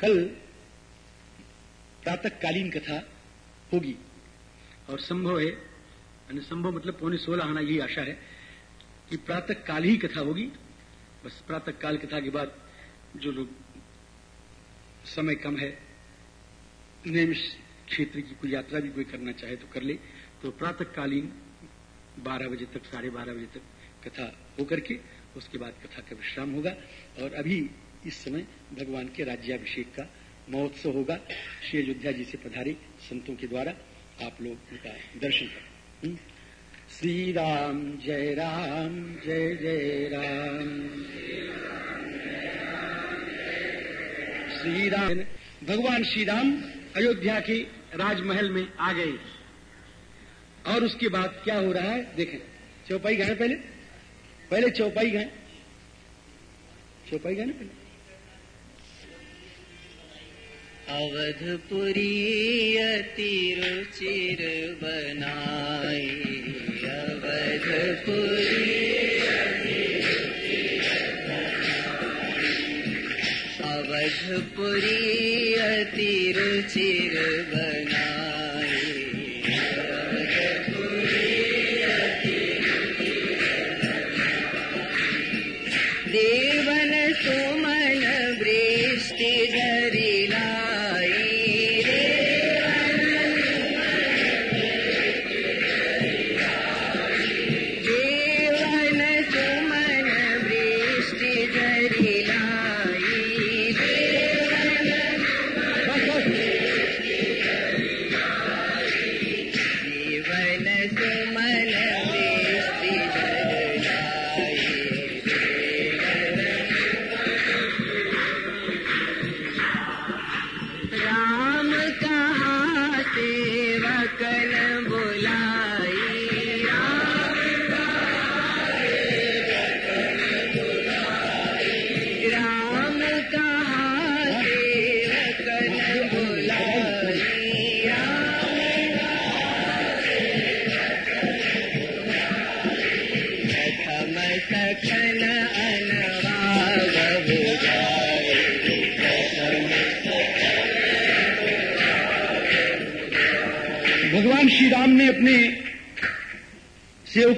कल प्रातकालीन कथा होगी। और संभव है संभव मतलब पौने सोलह आना यही आशा है। कि प्रातः काल ही कथा होगी। बस प्रातः काल कथा के बाद जो लोग समय कम है नियमित क्षेत्र की कोई यात्रा भी कोई करना चाहे तो कर ले। तो प्रातःकालीन बारह बजे तक, साढ़े बारह बजे तक कथा होकर के उसके बाद कथा का विश्राम होगा। और अभी इस समय भगवान के राज्याभिषेक का महोत्सव होगा। श्री अयोध्या जी से पधारे संतों के द्वारा आप लोग उनका दर्शन करें। हम्म? श्री राम जय राम जय जय राम। श्री राम भगवान श्री राम अयोध्या के राजमहल में आ गए। और उसके बाद क्या हो रहा है, देखें। चौपाई गए पहले? पहले चौपाई गए चौपाई गए ना पहले? अवधपुरी अति रुचिर बनाई। अवधपुरी अवधपुरी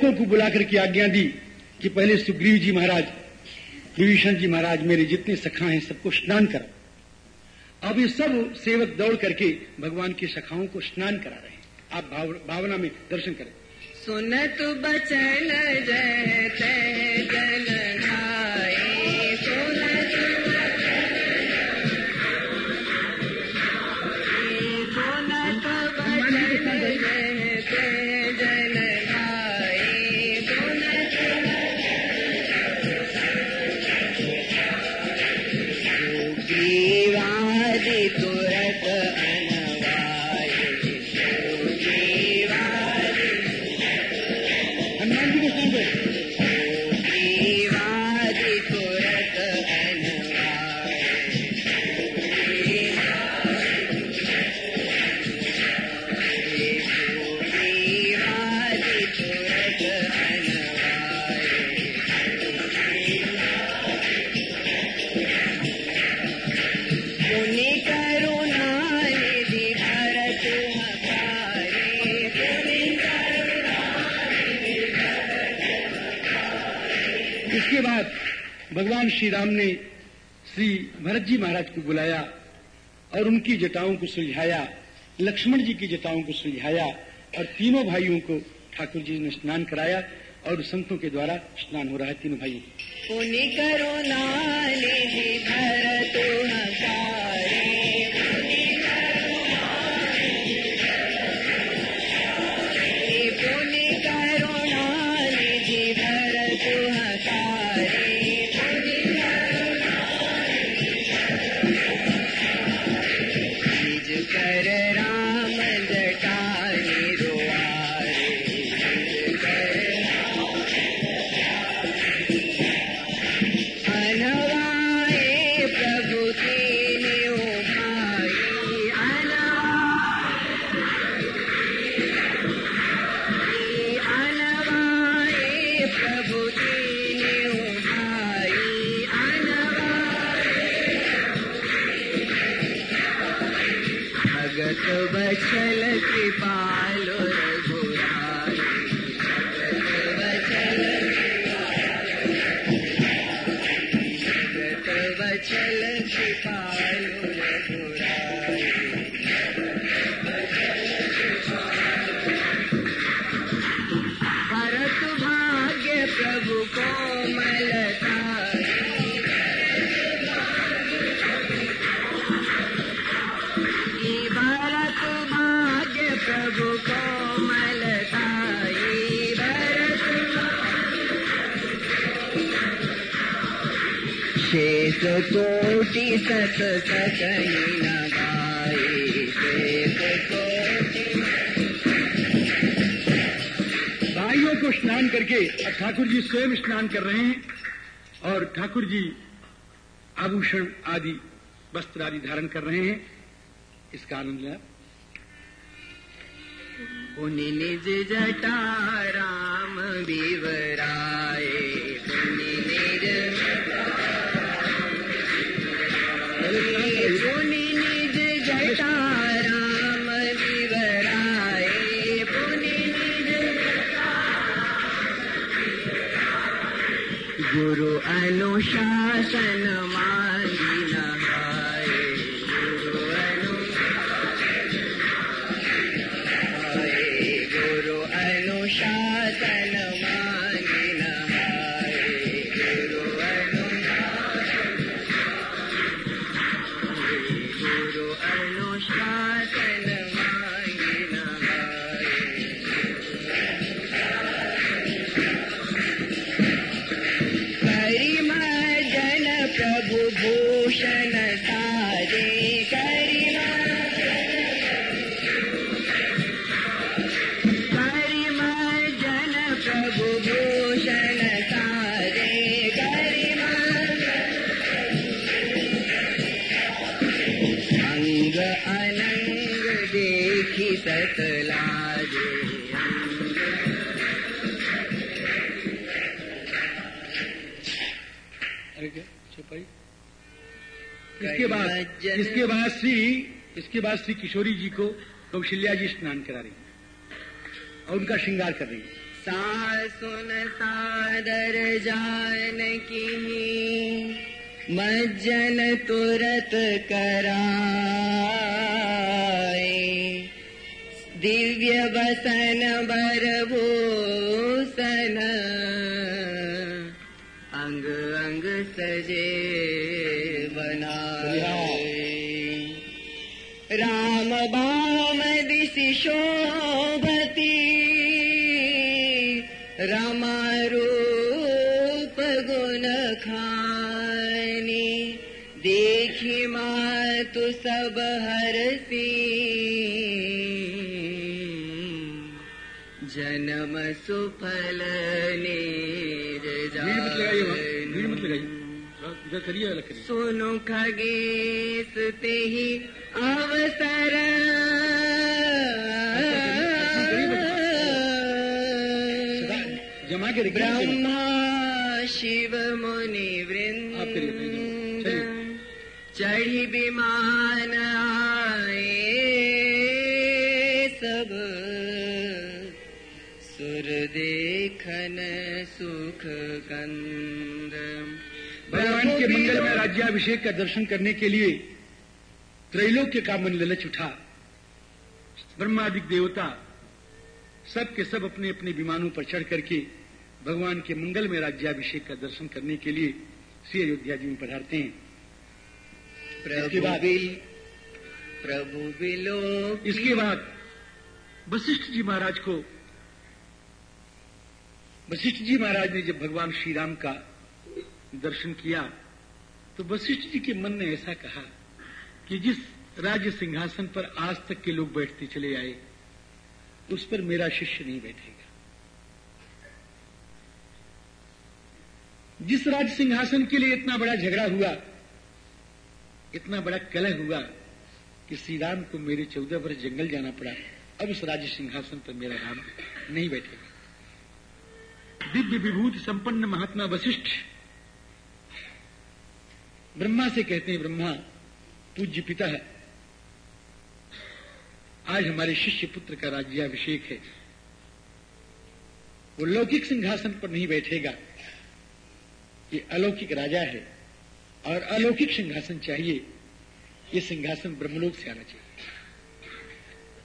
सेवकों को बुलाकर के आज्ञा दी कि पहले सुग्रीव जी महाराज विभीषण जी महाराज मेरे जितने सखा हैं सबको स्नान करा। अब ये सब सेवक दौड़ करके भगवान की सखाओं को स्नान करा रहे हैं। आप भाव, भावना में दर्शन करें। सुनत बचन जय तय भगवान श्री राम ने श्री भरत जी महाराज को बुलाया और उनकी जटाओं को सुलझाया, लक्ष्मण जी की जटाओं को सुलझाया और तीनों भाइयों को ठाकुर जी ने स्नान कराया और संतों के द्वारा स्नान हो रहा है तीनों भाइयों। को करो नाले भरत कोटि सत भाइयों को स्नान करके अब ठाकुर जी स्वयं स्नान कर रहे हैं और ठाकुर जी आभूषण आदि वस्त्र आदि धारण कर रहे हैं। इसका आनंद लिया पुनि निज जटा राम विवराए गुरु अनुशासन सकलाजे अरे क्या? छुपाई? इसके बाद इसके बाद श्री इसके बाद श्री किशोरी जी को कौशल्या जी स्नान करा रही हैं। और उनका श्रृंगार कर रही हैं। सासुन सादर जान की मज्जन तुरत कराए दिव्यवसन बसन बरभोसन अङ्ग अङ्ग सजे बना राम बाम दिशि शोभति। रमारूप गुण खानि। देखि मातु सब हरसी अलग करिए। सुनु खगेश ते ही अवसर। जमा के ब्रह्मा शिव मुनि वृंद। चढ़ी विमान। सुख कंद भगवान के मंगल में राज्याभिषेक का दर्शन करने के लिए त्रैलोक्य का मन ललच उठा। ब्रह्मादिक देवता सब के सब अपने अपने विमानों पर चढ़ करके भगवान के मंगल में राज्याभिषेक का दर्शन करने के लिए श्री अयोध्या जी में पधारते हैं। इसके प्रभु बाद- प्रभु इसके बाद वशिष्ठ जी महाराज को वशिष्ठ जी महाराज ने जब भगवान श्री राम का दर्शन किया तो वशिष्ठ जी के मन ने ऐसा कहा कि जिस राज्य सिंहासन पर आज तक के लोग बैठते चले आए, उस पर मेरा शिष्य नहीं बैठेगा। जिस राज सिंहासन के लिए इतना बड़ा झगड़ा हुआ, इतना बड़ा कलह हुआ कि श्री राम को मेरे चौदह वर्ष जंगल जाना पड़ा, अब उस राज्य सिंहासन पर मेरा राम नहीं बैठेगा। दिव्य विभूति संपन्न महात्मा वशिष्ठ। ब्रह्मा से कहते हैं, ब्रह्मा, पूज्य पिता है। आज हमारे शिष्य पुत्र का राज्याभिषेक है। वो लौकिक सिंहासन पर नहीं बैठेगा। ये अलौकिक राजा है और अलौकिक सिंहासन चाहिए। ये सिंहासन ब्रह्मलोक से आना चाहिए।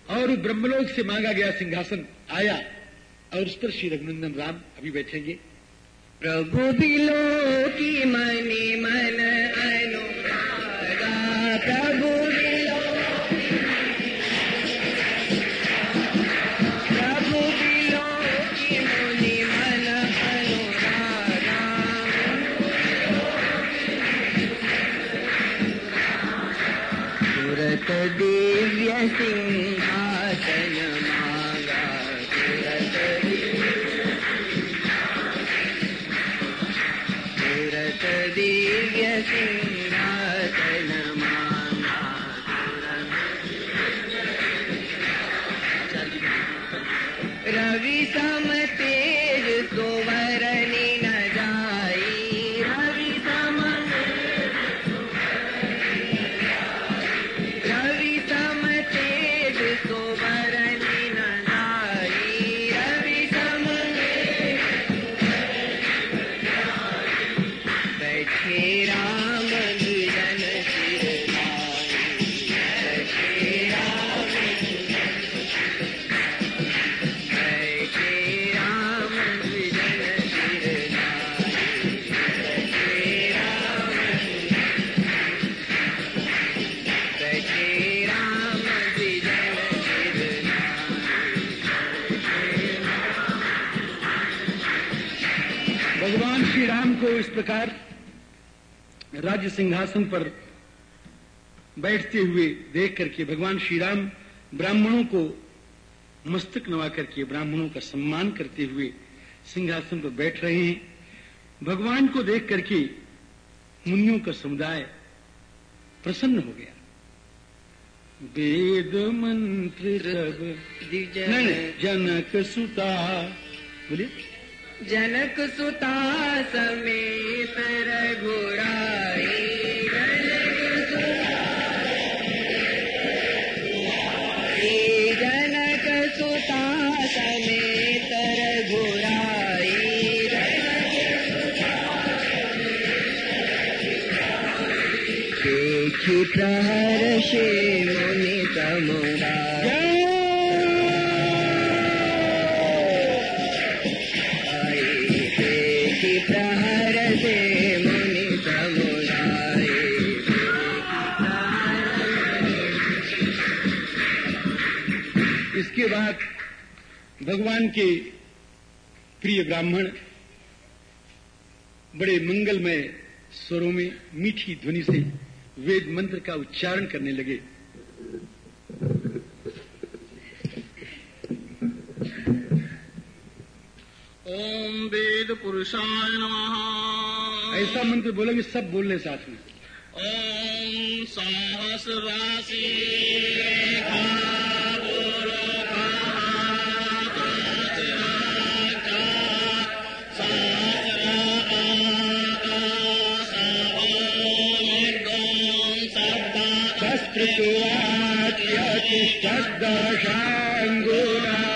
और ब्रह्मलोक से मांगा गया सिंहासन आया। और उस पर श्री रघुनंदन राम अभी बैठेंगे प्रभु बिलो की मनी मन अनु प्रभु बिलो की मन सुरत दिव्य सिंहासन मा प्रकार राज्य सिंहासन पर बैठते हुए देख करके भगवान श्री राम ब्राह्मणों को मस्तक नवा करके ब्राह्मणों का सम्मान करते हुए सिंहासन पर बैठ रहे हैं। भगवान को देख करके मुनियों का समुदाय प्रसन्न हो गया। वेद मंत्र सब जनक सुता बोलिए। जनक सुता समेत रघुराई। जनक सुता जनक सुता समेत रघुराई। देखी भगवान के प्रिय ब्राह्मण बड़े मंगलमय स्वरों में मीठी ध्वनि से वेद मंत्र का उच्चारण करने लगे। ॐ वेदपुरुषाय नमः। ऐसा मंत्र बोलेंगे सब बोल रहे साथ में। ओम साहस रेखा शस्त्राङ्गुलाम्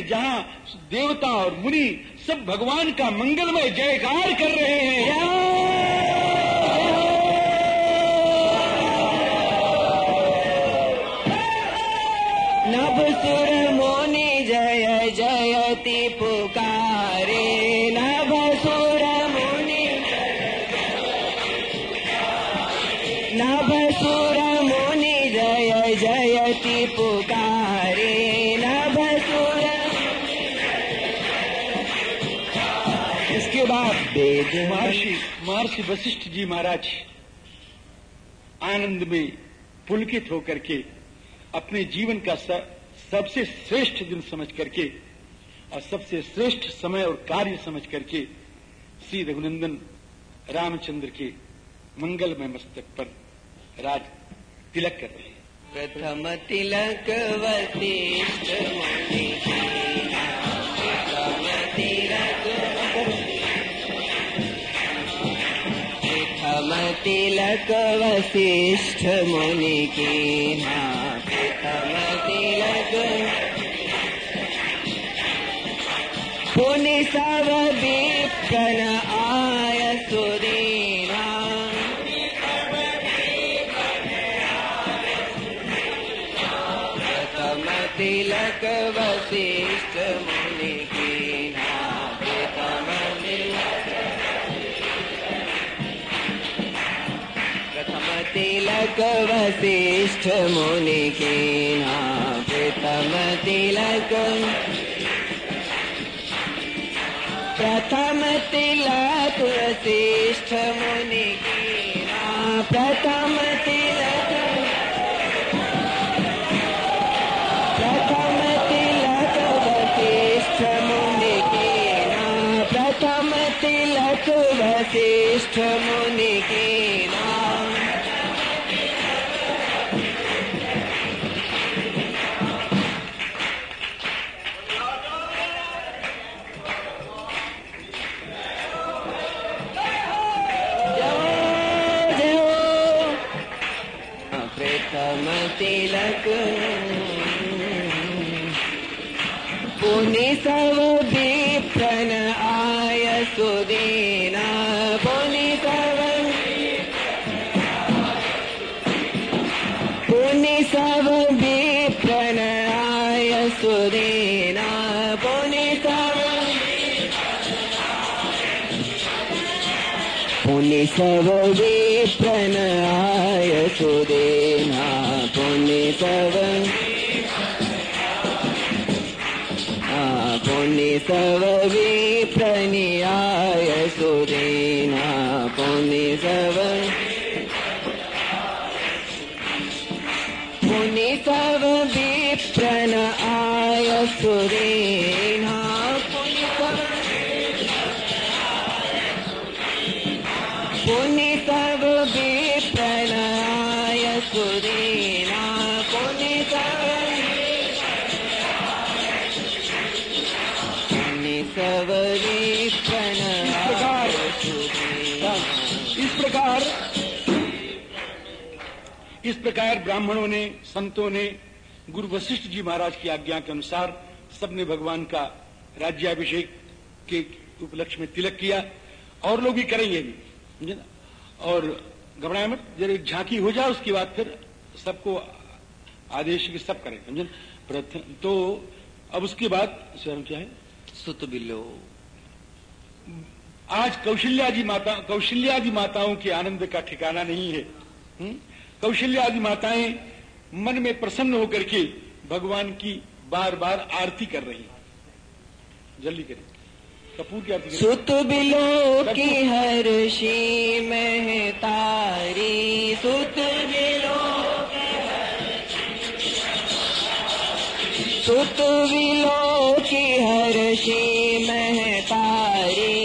में जहाँ देवता और मुनि सब भगवान का मंगलमय जयकार कर रहे हैं। महर्षि वशिष्ठ जी महाराज आनंद में पुलकित होकर के अपने जीवन का सबसे श्रेष्ठ दिन समझ करके और सबसे श्रेष्ठ समय और कार्य समझ करके श्री रघुनंदन रामचंद्र के मंगलमय मस्तक पर राज तिलक कर रहे हैं। प्रथम तिलक वशिष्ठ तिलक वशिष्ठ मुनि की प्रथम तिलक पुनि सब विप्रन तिलक वशिष्ठ मुनि की प्रथम तिलक। प्रथम तिलक वशिष्ठ मुनि की प्रथम तिलक। प्रथम तिलक वशिष्ठ मुनि प्रथम तिलक वशिष्ठ मुनि की आय सुदीना पुनि सब पुनि सब विप्रन आय सुदीना पुनि सब प्रकार ब्राह्मणों ने संतों ने गुरु वशिष्ठ जी महाराज की आज्ञा के अनुसार सबने भगवान का राज्याभिषेक के उपलक्ष्य में तिलक किया और लोग भी करेंगे भी समझे ना? और घबराए मत जरा एक झांकी हो जाए उसके बाद फिर सबको आदेश के सब करें समझे ना? प्रथम तो अब उसके बाद स्वयं क्या है सुत बिलो आज कौशल्यादि माता कौशल्यादि माताओं के आनंद का ठिकाना नहीं है। हम्म? कौशल्यादि माताएँ मन में प्रसन्न होकर के भगवान की बार बार आरती कर रही। जल्दी करें कपूर की आरती सुत बिलो की हर्षी महतारी सुत बिलो सुत बिलो की हर्षी महतारी सुत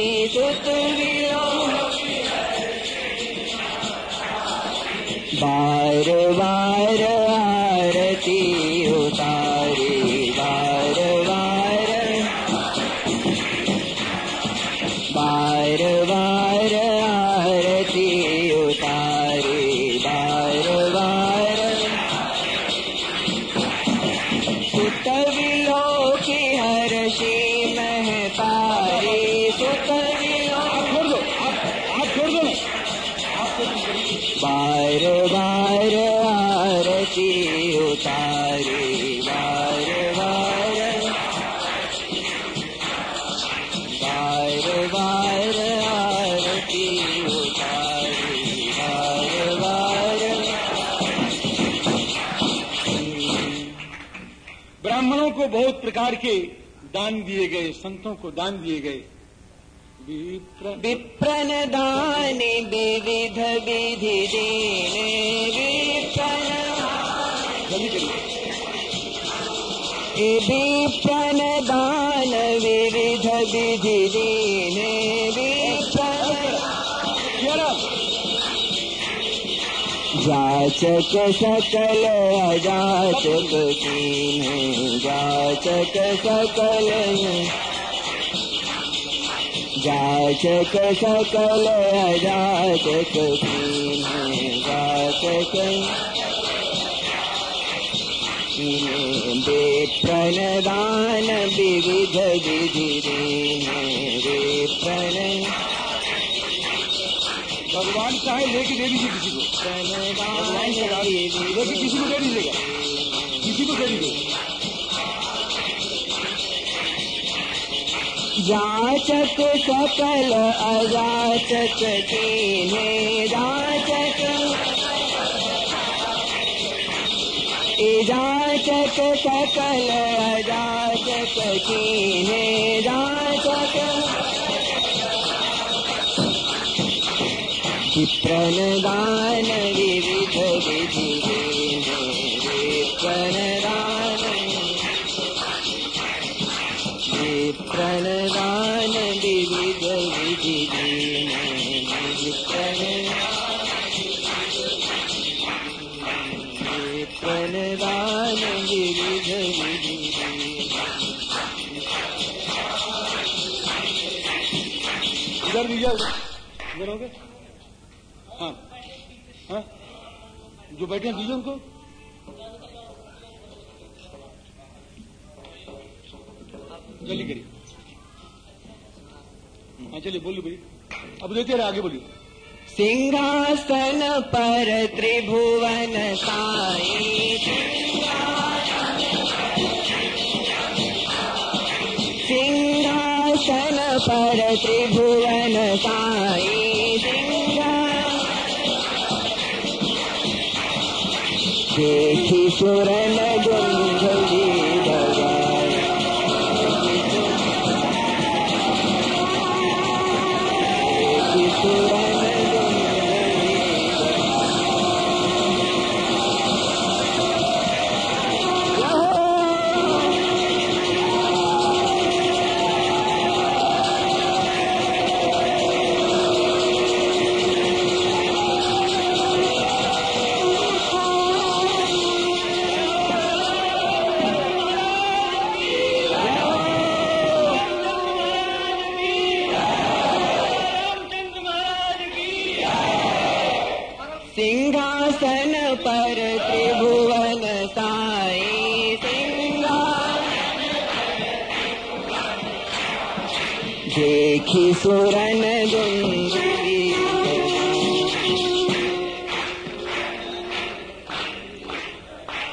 बार बार प्रकार के दान दिए गए संतों को दान दिए गए। विप्रन दान विविध विधि देने विप्रन दान विविध विधि दीने जाचक सकल अजाचक कीन जाचक सकल जाचक सकल अजाचक कीन जाचक प्रणदान विविध विधि रे प्रण भगवान चाहे लेके दे दीजिए किसी को। भगवान चाहे लेके किसी को दे दीजिएगा। किसी को दे दीजिएगा। जाचक सकल अजाचक कीने जाचक जाचक सकल अजाचक कीने जाचक विविध विधि जो बैठे हैं, दीजिए उनको। जल्दी करिए। हाँ चलिए, बोलिए बोलिए। अब देखते रहे आगे बोलिए। सिंहासन पर त्रिभुवन साई। सिंहासन पर त्रिभुवन साई। देखी सुरन गुंजली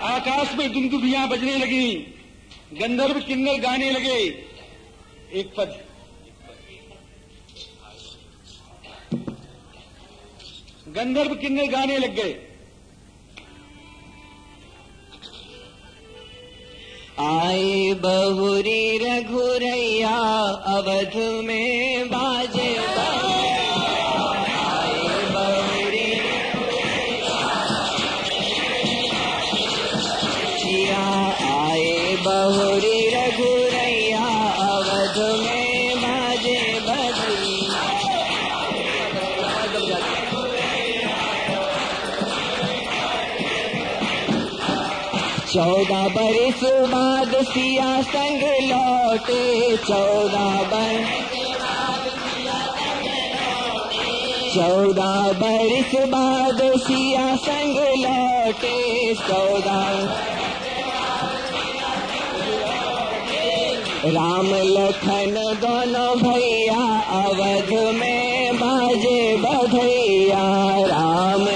आकाश में दुमदुबियाँ बजने लगी, गंधर्व किन्नर गाने लगे। एक पद। गंधर्व किन्नर गाने लग गए। आए बहुरी रघुरैया अवध में बाजे। आए बहुरी रघुरैया चौदह बरिस बाद सिया संग लौटे। चौदह बर चौदह बरिस बाद सिया संग लौटे। चौदह राम लखन दोनों भैया अवध में बाजे बधैया। राम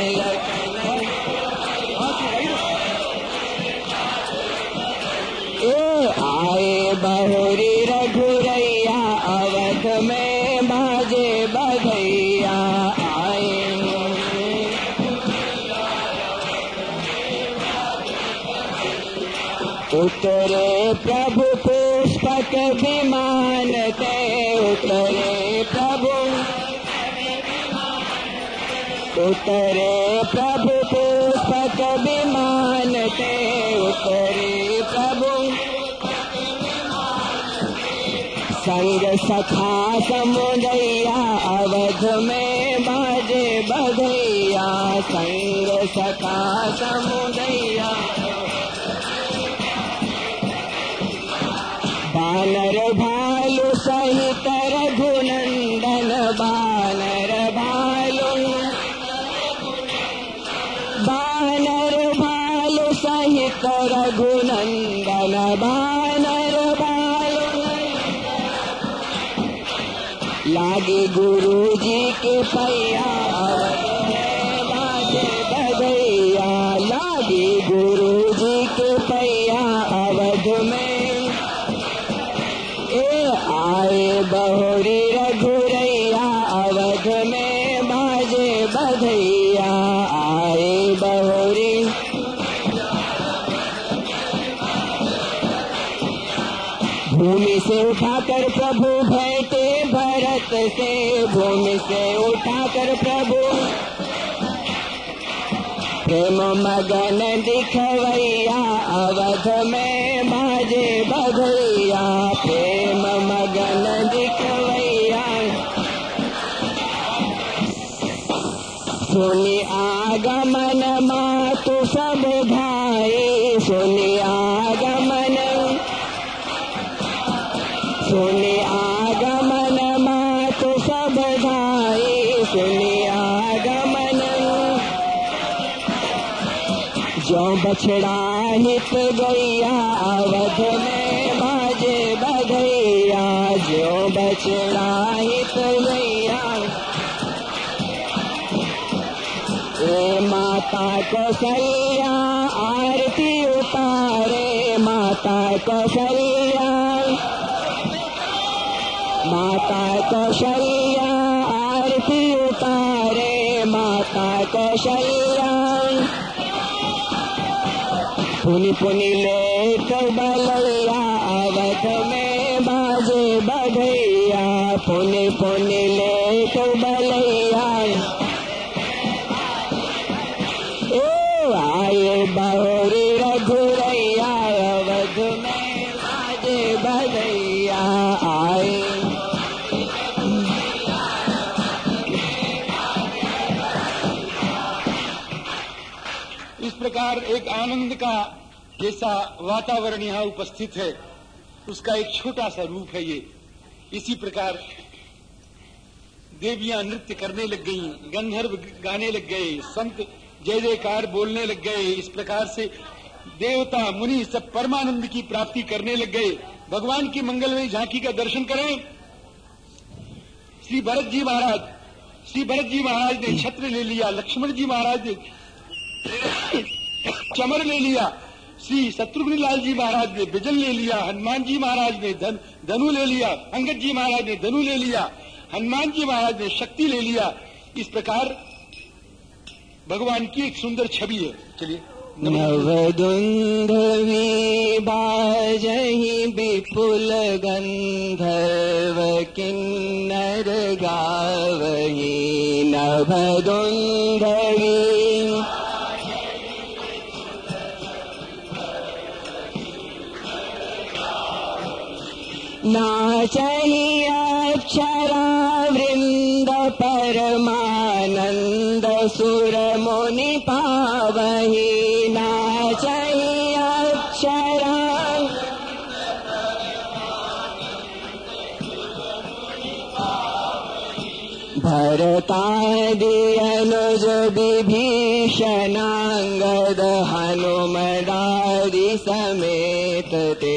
उतरे प्रभु उतरे प्रभु पुष्पक विमान ते उतरे प्रभु संग सखा समुदैया अवध में बाजे बधैया संग सखा समुदैया गुरु जी के पैया बधैया लागे गुरु जी के पैया अवध में। ए आए बहुरी रघुरैया अवध में बाजे बधैया, आए बहुरी। भूमि से भरत से, भूमि से उठाकर प्रभु। प्रेम मगन दिखवैया, अवध में बाजे बधैया प्रेम मगन दिखवैया। सुनि आगमन बछड़ा हित गैया, अवध में बाजे बधैया चढ़ाहित भैया ए माता कौशल्या, आरती उतारे, माता कौशल्या। माता कौशल्या, आरती उतारे, माता कौशल्या। पुनि पुनि लेत बलैया अवध में बाजे बधैया। पुनि पुनि लेत बलैया। ओ, आए बहुरी रघुरैया अवध में बाजे बधैया आए। इस प्रकार एक आनंद का जैसा वातावरण यहाँ उपस्थित है उसका एक छोटा सा रूप है ये। इसी प्रकार देवियाँ नृत्य करने लग गईं, गंधर्व गाने लग गए संत जय जयकार बोलने लग गए। इस प्रकार से देवता मुनि सब परमानंद की प्राप्ति करने लग गए। भगवान की मंगलमयी झांकी का दर्शन करें। श्री भरत जी महाराज श्री भरत जी महाराज ने छत्र ले लिया लक्ष्मण जी महाराज ने चमर ले लिया। श्री शत्रुघ्न लाल जी महाराज ने बिजल ले लिया, हनुमान जी महाराज ने धन, धनु ले लिया अंगद जी महाराज ने धनु ले लिया, हनुमान जी महाराज ने शक्ति ले लिया। इस प्रकार भगवान की एक सुंदर छवि है। चलिए नवदुन्धवी बाजहि विपुल गन्धर्व किन्नर गावहि। नवदुन्धवी नाचहि अक्षरा वृन्द परमानन्द सुरमुनि पावहि नाचहि अक्षरा भरतादि अनुज विभीषणाङ्गद हनुमदादि समेत ते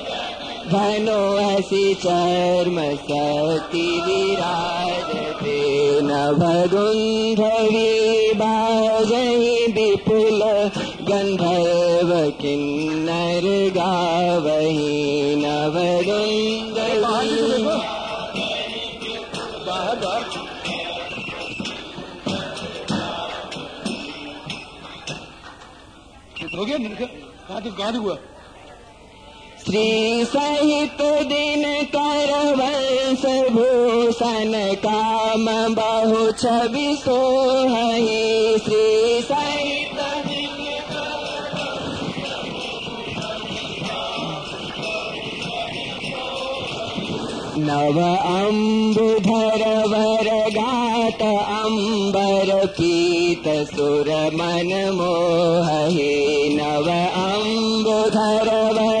धनो असि चर्म शक्ति विराजते नभगुन्धवी बाजहि विपुल गन्धर्व किन्नर गावहि बाहर बाहर हो गया? निरखा कहाँ तो हुआ? श्री सहित दिन बहु छवि सोहहि श्री नव अम्बुधर वर गात अम्बर पीत सुर मन मोहे नव अम्बुधर वर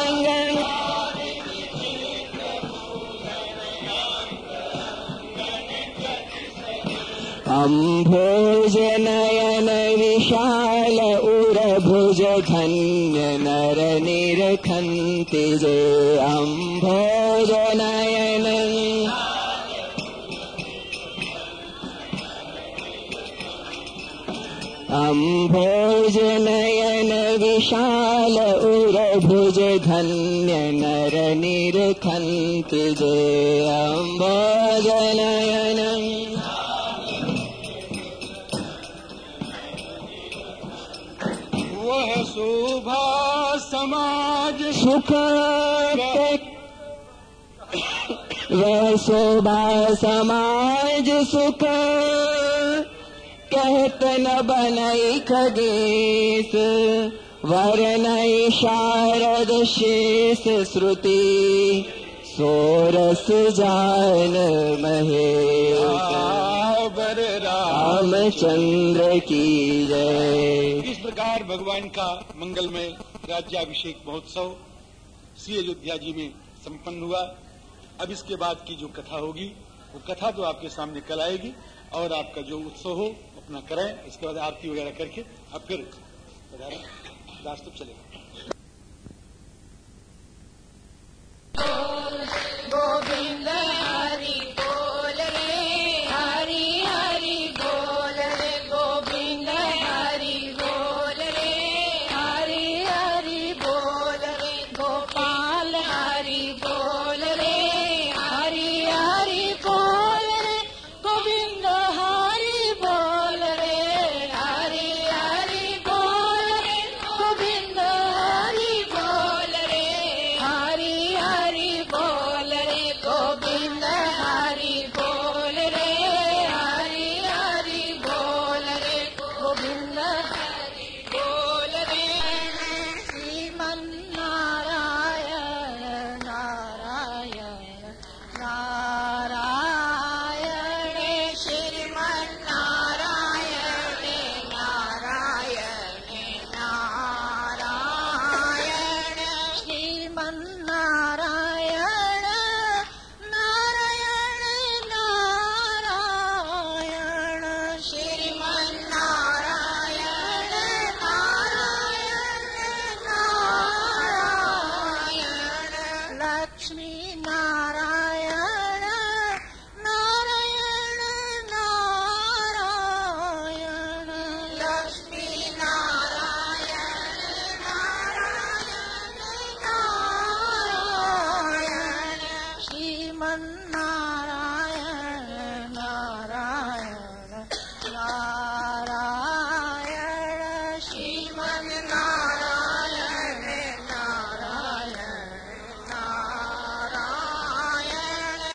नयन विशाल उरभुज धन्य नर निरखन्ति जे अम्भोज नयन अम्भोज नयन विशाल उरभुज धन्य नर निरखन्ति जे अम्भोज सुख वह समाज सुख कहत न बनई खगेश वरनई शारद शेष श्रुति सोरस जान महेश रामचंद्र की जय इस प्रकार भगवान का मंगलमय राज्याभिषेक महोत्सव श्री अयोध्या जी में संपन्न हुआ। अब इसके बाद की जो कथा होगी, वो कथा तो आपके सामने कल आएगी और आपका जो उत्सव हो, अपना करें। इसके बाद आरती वगैरह करके अब फिर रास्ते चलेगा गोविंद हरि बोल रे।